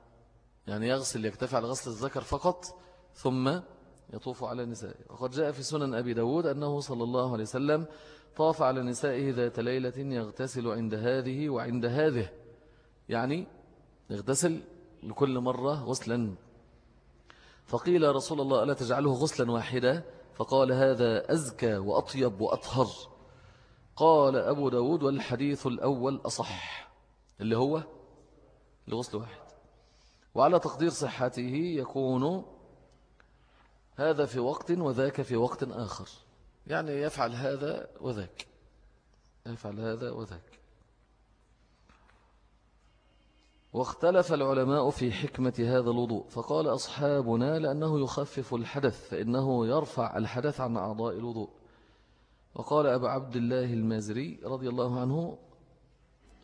يعني يغسل يكتفي على غسل الذكر فقط ثم يطوف على نسائه. وقد جاء في سنن أبي داود أنه صلى الله عليه وسلم طاف على نسائه ذات ليلة يغتسل عند هذه وعند هذه. يعني يغتسل لكل مرة غسلا. فقيل رسول الله ألا تجعله غسلا واحدا فقال هذا أزكى وأطيب وأطهر. قال أبو داود والحديث الأول أصح اللي هو لغسل واحد. وعلى تقدير صحته يكون هذا في وقت وذاك في وقت آخر. يعني يفعل هذا وذاك. يفعل هذا وذاك. واختلف العلماء في حكمة هذا الوضوء فقال أصحابنا لأنه يخفف الحدث فإنه يرفع الحدث عن أعضاء الوضوء. وقال أبو عبد الله المازري رضي الله عنه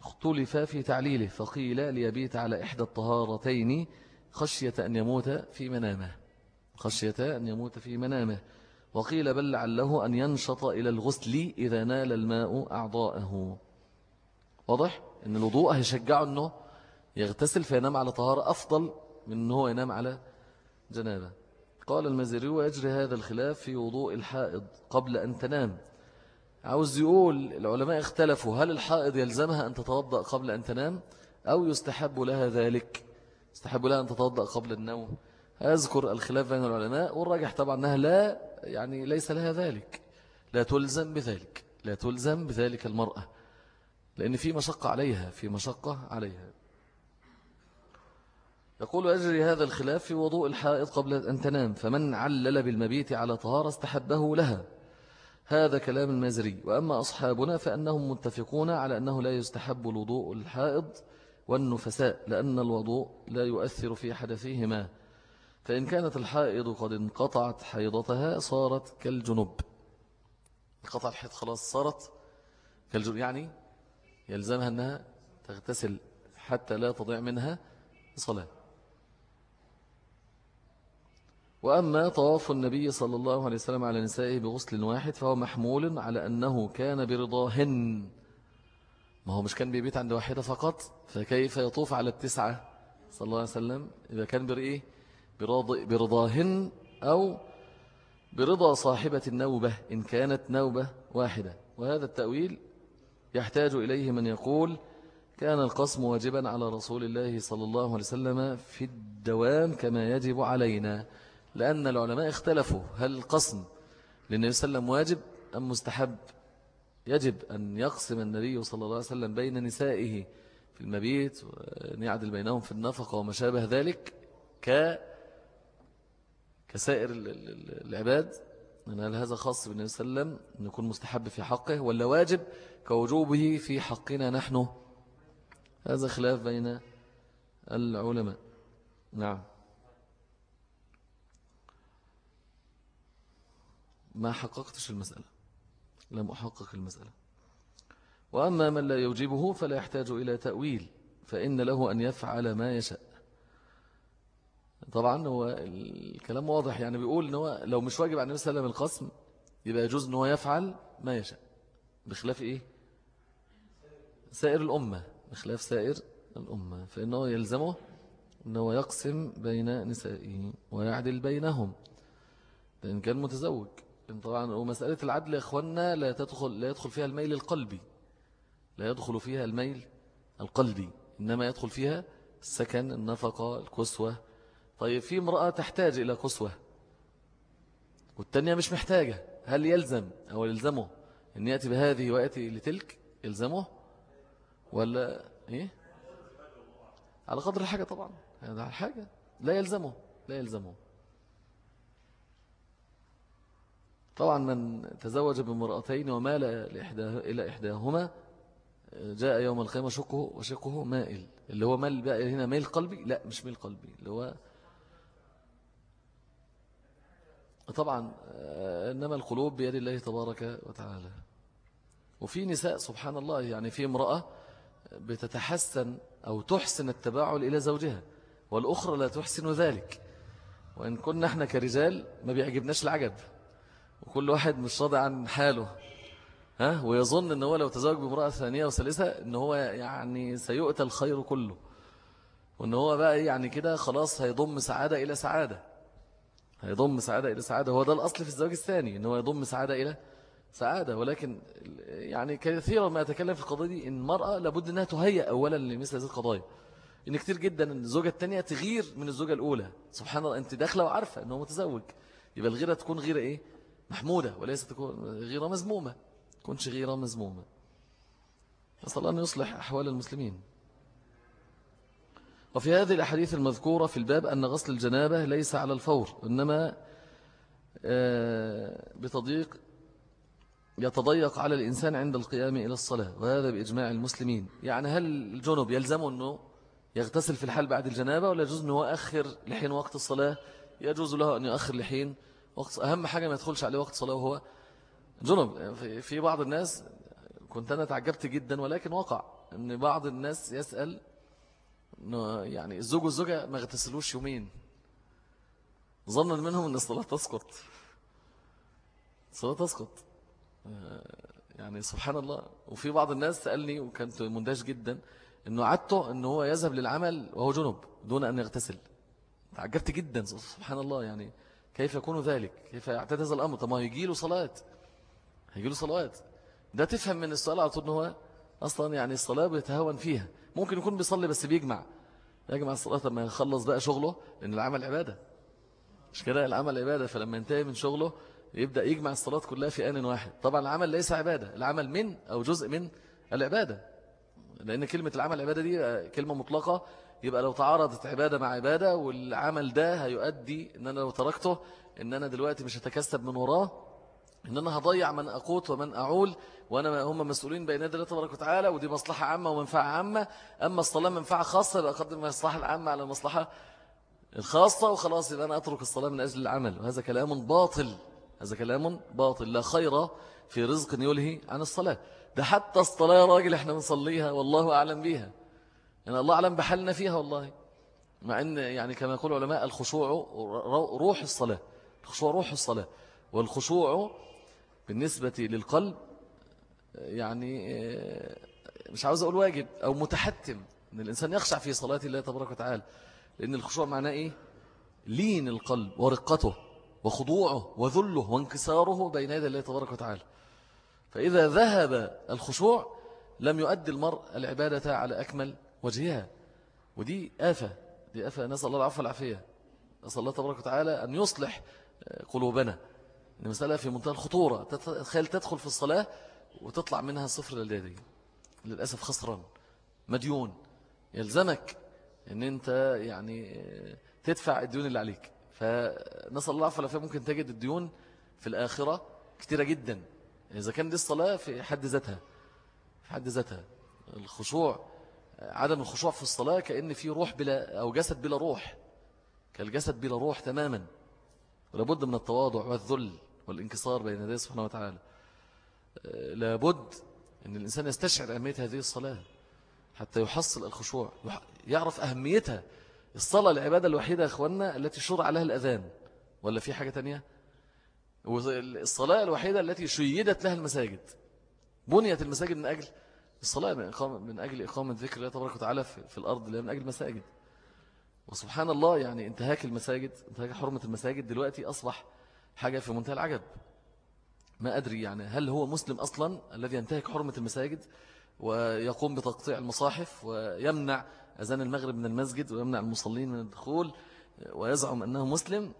اختلف في تعليله فقيل ليبيت على إحدى الطهارتين خشية أن يموت في منامه. خشية أن يموت في منامه. وقيل بل لعله أن ينشط إلى الغسل إذا نال الماء أعضاءه. واضح؟ أن الوضوء هيشجعه أنه يغتسل فينام على طهارة أفضل من أنه ينام على جنابة. قال المزيري ويجري هذا الخلاف في وضوء الحائض قبل أن تنام. عاوز يقول العلماء اختلفوا هل الحائض يلزمها أن تتوضأ قبل أن تنام أو يستحب لها ذلك؟ يستحب لها أن تتوضأ قبل النوم. أذكر الخلاف بين العلماء والراجح طبعا أنها لا يعني ليس لها ذلك. لا تلزم بذلك. لا تلزم بذلك المرأة. لأن في مشقة عليها في مشقة عليها. يقول أجري هذا الخلاف في وضوء الحائض قبل أن تنام فمن علل بالمبيت على طهارة استحبه لها. هذا كلام المازري وأما أصحابنا فأنهم متفقون على أنه لا يستحب الوضوء الحائض والنفساء لأن الوضوء لا يؤثر في حدثهما. فإن كانت الحائض قد انقطعت حيضتها صارت كالجنوب انقطع الحيض خلاص صارت كالجنوب يعني يلزمها أنها تغتسل حتى لا تضيع منها صلاة. وأما طواف النبي صلى الله عليه وسلم على نسائه بغسل واحد فهو محمول على أنه كان برضاهن. ما هو مش كان بيبيت عند واحدة فقط؟ فكيف يطوف على التسعة؟ صلى الله عليه وسلم إذا كان برئيه؟ برضاهن أو برضا صاحبة النوبة إن كانت نوبة واحدة. وهذا التأويل يحتاج إليه من يقول كان القسم واجبا على رسول الله صلى الله عليه وسلم في الدوام كما يجب علينا لأن العلماء اختلفوا هل القسم للنبي صلى الله عليه وسلم واجب أم مستحب. يجب أن يقسم النبي صلى الله عليه وسلم بين نسائه في المبيت وأن يعدل بينهم في النفقة وما شابه ذلك ك كسائر العباد هل هذا خاص بالنبي صلى الله عليه وسلم أن يكون مستحب في حقه ولا واجب؟ كوجوبه في حقنا نحن. هذا خلاف بين العلماء. نعم. ما حققتش المسألة. لم أحقق المسألة. وأما من لا يوجبه فلا يحتاج إلى تأويل فإن له أن يفعل ما يشاء. طبعا هو الكلام واضح يعني بيقول إن هو لو مش واجب عن النبي صلى الله عليه وسلم القسم يبقى يجوز أنه يفعل ما يشاء بخلاف إيه؟ سائر الأمة بخلاف سائر الأمة فإنه يلزمه أنه يقسم بين نسائه ويعدل بينهم لأن كان متزوج. طبعا ومسألة العدل يا أخوانا لا تدخل لا يدخل فيها الميل القلبي لا يدخل فيها الميل القلبي إنما يدخل فيها السكن النفقة الكسوة طيب في امرأة تحتاج إلى كسوة والتانية مش محتاجة هل يلزم أو يلزمه أن يأتي بهذه ويأتي لتلك؟ يلزمه؟ ولا إيه؟ على قدر الحاجة طبعا هذا الحاجة لا يلزمه لا يلزمه. طبعا من تزوج بامرأتين ومال إلى إحداهما جاء يوم القيامة شقه وشقه مائل اللي هو مال بقى هنا ميل قلبي؟ لا مش ميل قلبي اللي هو طبعا إنما القلوب بيد الله تبارك وتعالى. وفي نساء سبحان الله يعني في امرأة بتتحسن أو تحسن التباعل إلى زوجها والأخرى لا تحسن ذلك. وإن كنا إحنا كرجال ما بيعجبناش العجب وكل واحد مش راضي عن حاله ها؟ ويظن إن هو لو تزوج بامرأة ثانية وثالثة إن هو يعني سيؤتى الخير كله وإن هو بقى يعني كده خلاص هيضم سعادة إلى سعادة. هيضم سعادة إلى سعادة. هو ده الأصل في الزواج الثاني إن هو يضم سعادة إلى سعادة. ولكن يعني كثيرا ما أتكلم في القضية دي إن المرأة لابد أنها تهيأ أولا لمثل هذه القضايا. إن كتير جدا الزوجة الثانية تغير من الزوجة الأولى. سبحان الله أنت داخلة وعارفة أنه متزوج. يبقى الغيرة تكون غيرة إيه؟ محمودة وليس تكون غيرة مزمومة تكونش غيرة مزمومة نسأل الله أن يصلح أحوال المسلمين. وفي هذه الأحاديث المذكورة في الباب أن غسل الجنابة ليس على الفور إنما آه، بتضييق يتضيق على الإنسان عند القيام إلى الصلاة وهذا بإجماع المسلمين. يعني هل الجنوب يلزمه أنه يغتسل في الحال بعد الجنابة ولا يجوز أنه يؤخر لحين وقت الصلاة؟ يجوز له أن يؤخر لحين وقت أهم حاجة ما يدخلش عليه وقت صلاة وهو جنب في بعض الناس كنت أنا تعجبت جدا ولكن وقع أن بعض الناس يسأل يعني الزوج والزوجة ما اغتسلوش يومين. ظنا منهم أن الصلاة تسقط. الصلاة تسقط. يعني سبحان الله. وفي بعض الناس سألني وكانت مندهش جدا أنه عدته أنه هو يذهب للعمل وهو جنب دون أن يغتسل. تعجبت جدا. سبحان الله يعني كيف يكون ذلك؟ كيف يعتد هذا الأمر؟ طب ما يجي له صلاة. هيجي له صلوات ده تفهم من الصلاة على طول هو أصلا يعني الصلاة بيتهون فيها. ممكن يكون بيصلي بس بيجمع. يجمع الصلاة لما يخلص بقى شغله لأن العمل عبادة. مش كده؟ العمل عبادة فلما ينتهي من شغله يبدأ يجمع الصلاة كلها في آن واحد. طبعا العمل ليس عبادة العمل من أو جزء من العبادة. لأن كلمة العمل عبادة دي كلمة مطلقة يبقى لو تعارضت عبادة مع عبادة والعمل ده هيؤدي إن أنا لو تركته إن أنا دلوقتي مش هتكسب من وراه إن أنا هضيع من أقوت ومن أعول وأنا هم مسؤولين بين يدي الله تبارك وتعالى ودي مصلحة عامة ومنفعة عامة. أما الصلاة منفعة خاصة يبقى أقدم المصلحة العامة على المصلحة الخاصة وخلاص يبقى أنا أترك الصلاة من أجل العمل. وهذا كلام باطل هذا كلام باطل. لا خير في رزق يلهي عن الصلاة. ده حتى الصلاة يا راجل إحنا بنصليها والله أعلم بيها. يعني الله أعلم بحلنا فيها والله. مع أن يعني كما يقول علماء الخشوع روح الصلاة. الخشوع روح الصلاة. والخشوع بالنسبة للقلب يعني مش عاوز أقول واجب أو متحتم أن الإنسان يخشع في صلاة الله تبارك وتعالى لأن الخشوع معناه إيه؟ لين القلب ورقته وخضوعه وذله وانكساره بين يدي الله تبارك وتعالى. فإذا ذهب الخشوع لم يؤدي المرء العبادة على أكمل وجهها. ودي آفة دي آفة. نسأل الله العفو والعافية. نسأل الله تبارك وتعالى أن يصلح قلوبنا. المسألة في منتهى الخطورة. تخيل تدخل في الصلاة وتطلع منها صفر لليدين للأسف خسران مديون. يلزمك أن أنت يعني تدفع الديون اللي عليك. فنسأل الله عفو ممكن تجد الديون في الآخرة كتيرة جدا. إذا كان دي الصلاة في حد ذاتها. في حد ذاتها. الخشوع عدم الخشوع في الصلاة كأن في روح بلا أو جسد بلا روح. كالجسد بلا روح تماما. ولابد من التواضع والذل والانكسار بين يديه سبحانه وتعالى. لابد أن الإنسان يستشعر أهمية هذه الصلاة حتى يحصل الخشوع يعرف أهميتها. الصلاة العبادة الوحيدة يا أخوانا التي شرع لها الأذان. ولا في حاجة تانية؟ الصلاة الوحيدة التي شيدت لها المساجد. بنيت المساجد من أجل الصلاة من, من أجل إقامة ذكر الله تبارك وتعالى في الأرض من أجل المساجد. وسبحان الله يعني انتهاك المساجد انتهاك حرمة المساجد دلوقتي أصبح حاجة في منتهى العجب. ما أدري يعني هل هو مسلم أصلا الذي ينتهك حرمة المساجد ويقوم بتقطيع المصاحف ويمنع أذان المغرب من المسجد ويمنع المصلين من الدخول ويزعم أنه مسلم؟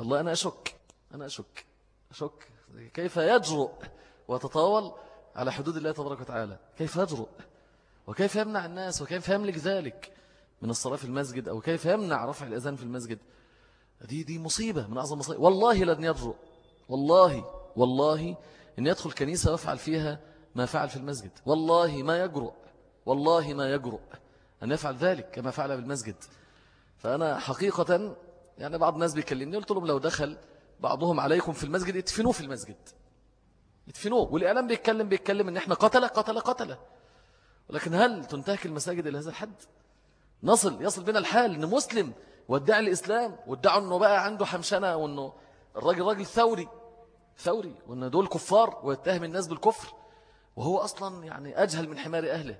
الله أنا أشك أنا أشك أشك. كيف يجرؤ وتطاول على حدود الله تبارك وتعالى؟ كيف يجرؤ؟ وكيف يمنع الناس؟ وكيف يملك ذلك؟ من الصلاة في المسجد أو كيف يمنع رفع الأذان في المسجد؟ دي دي مصيبة من أعظم مصيبة والله لن يجرؤ والله والله إن يدخل كنيسة ويفعل فيها ما فعل في المسجد. والله ما يجرؤ. والله ما يجرؤ أن يفعل ذلك كما فعل بالمسجد فأنا حقيقة يعني بعض الناس بيكلمني قلت لهم لو دخل بعضهم عليكم في المسجد ادفنوه في المسجد. ادفنوه. والإعلام بيتكلم بيتكلم إن إحنا قتل قتل قتل ولكن هل تنتهك المساجد إلى هذا الحد؟ نصل يصل بنا الحال ان مسلم وادعي الإسلام وادعوا إنه بقى عنده حمشنة وإنه الراجل راجل ثوري ثوري وإن دول كفار ويتهم الناس بالكفر. وهو أصلا يعني أجهل من حمار أهله.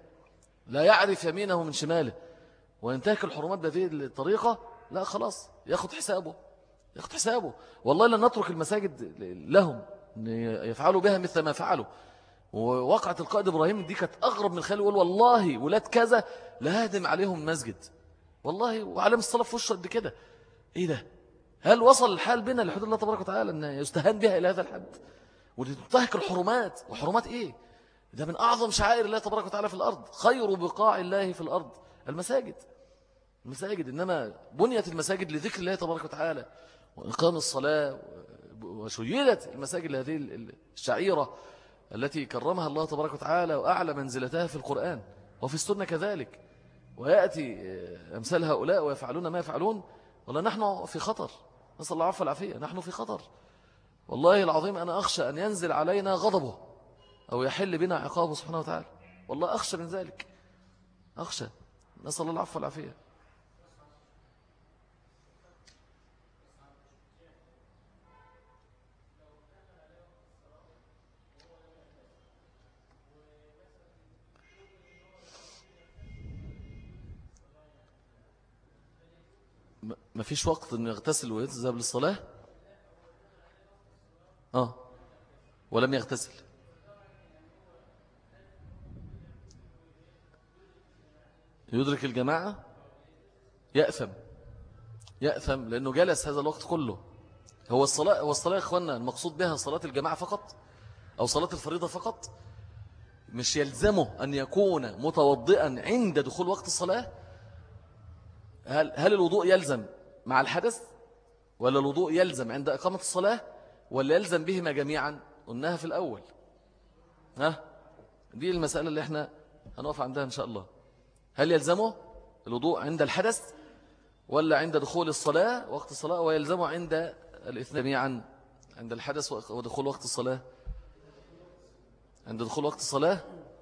لا يعرف يمينه من شماله. وينتهك الحرمات بهذه الطريقة لا خلاص ياخد حسابه ياخد حسابه. والله لن نترك المساجد لهم يفعلوا بها مثل ما فعلوا. ووقعت القائد إبراهيم دي كانت أغرب من خيال يقول والله ولاد كذا لهادم عليهم مسجد. والله وعلم الصلاة في وشه قد كده. إيه ده؟ هل وصل الحال بنا لحدود الله تبارك وتعالى أن يستهان بها إلى هذا الحد؟ وتنتهك الحرمات. وحرمات إيه؟ ده من أعظم شعائر الله تبارك وتعالى في الأرض. خير بقاع الله في الأرض. المساجد. المساجد إنما بنيت المساجد لذكر الله تبارك وتعالى. وإقام الصلاة وشيدت المساجد لهذه الشعيرة. التي كرمها الله تبارك وتعالى وأعلى منزلتها في القرآن وفي السنة كذلك. ويأتي أمثال هؤلاء ويفعلون ما يفعلون. والله نحن في خطر. نسأل الله عفو العافية نحن في خطر. والله العظيم أنا أخشى أن ينزل علينا غضبه أو يحل بنا عقابه سبحانه وتعالى. والله أخشى من ذلك. أخشى. نسأل الله العفو والعافية. ما فيش وقت إنه يغتسل ويذهب للصلاة؟ آه. ولم يغتسل. يدرك الجماعة؟ يأثم يأثم لأنه جلس هذا الوقت كله. هو الصلاة هو الصلاة يا إخواننا المقصود بها صلاة الجماعة فقط؟ أو صلاة الفريضة فقط؟ مش يلزمه أن يكون متوضئا عند دخول وقت الصلاة؟ هل, هل الوضوء يلزم؟ مع الحدث ولا الوضوء يلزم عند إقامة الصلاة ولا يلزم بهما جميعا؟ قلناها في الأول. ها؟ دي المسألة اللي إحنا هنقف عندها إن شاء الله. هل يلزمه الوضوء عند الحدث ولا عند دخول الصلاة وقت الصلاة؟ ويلزمه عند الاثنين جميعا عند الحدث ودخول وقت الصلاة. عند دخول وقت الصلاة؟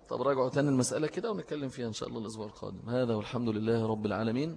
طب راجعوا تاني المسألة كده ونتكلم فيها إن شاء الله الأسبوع القادم. هذا والحمد لله رب العالمين.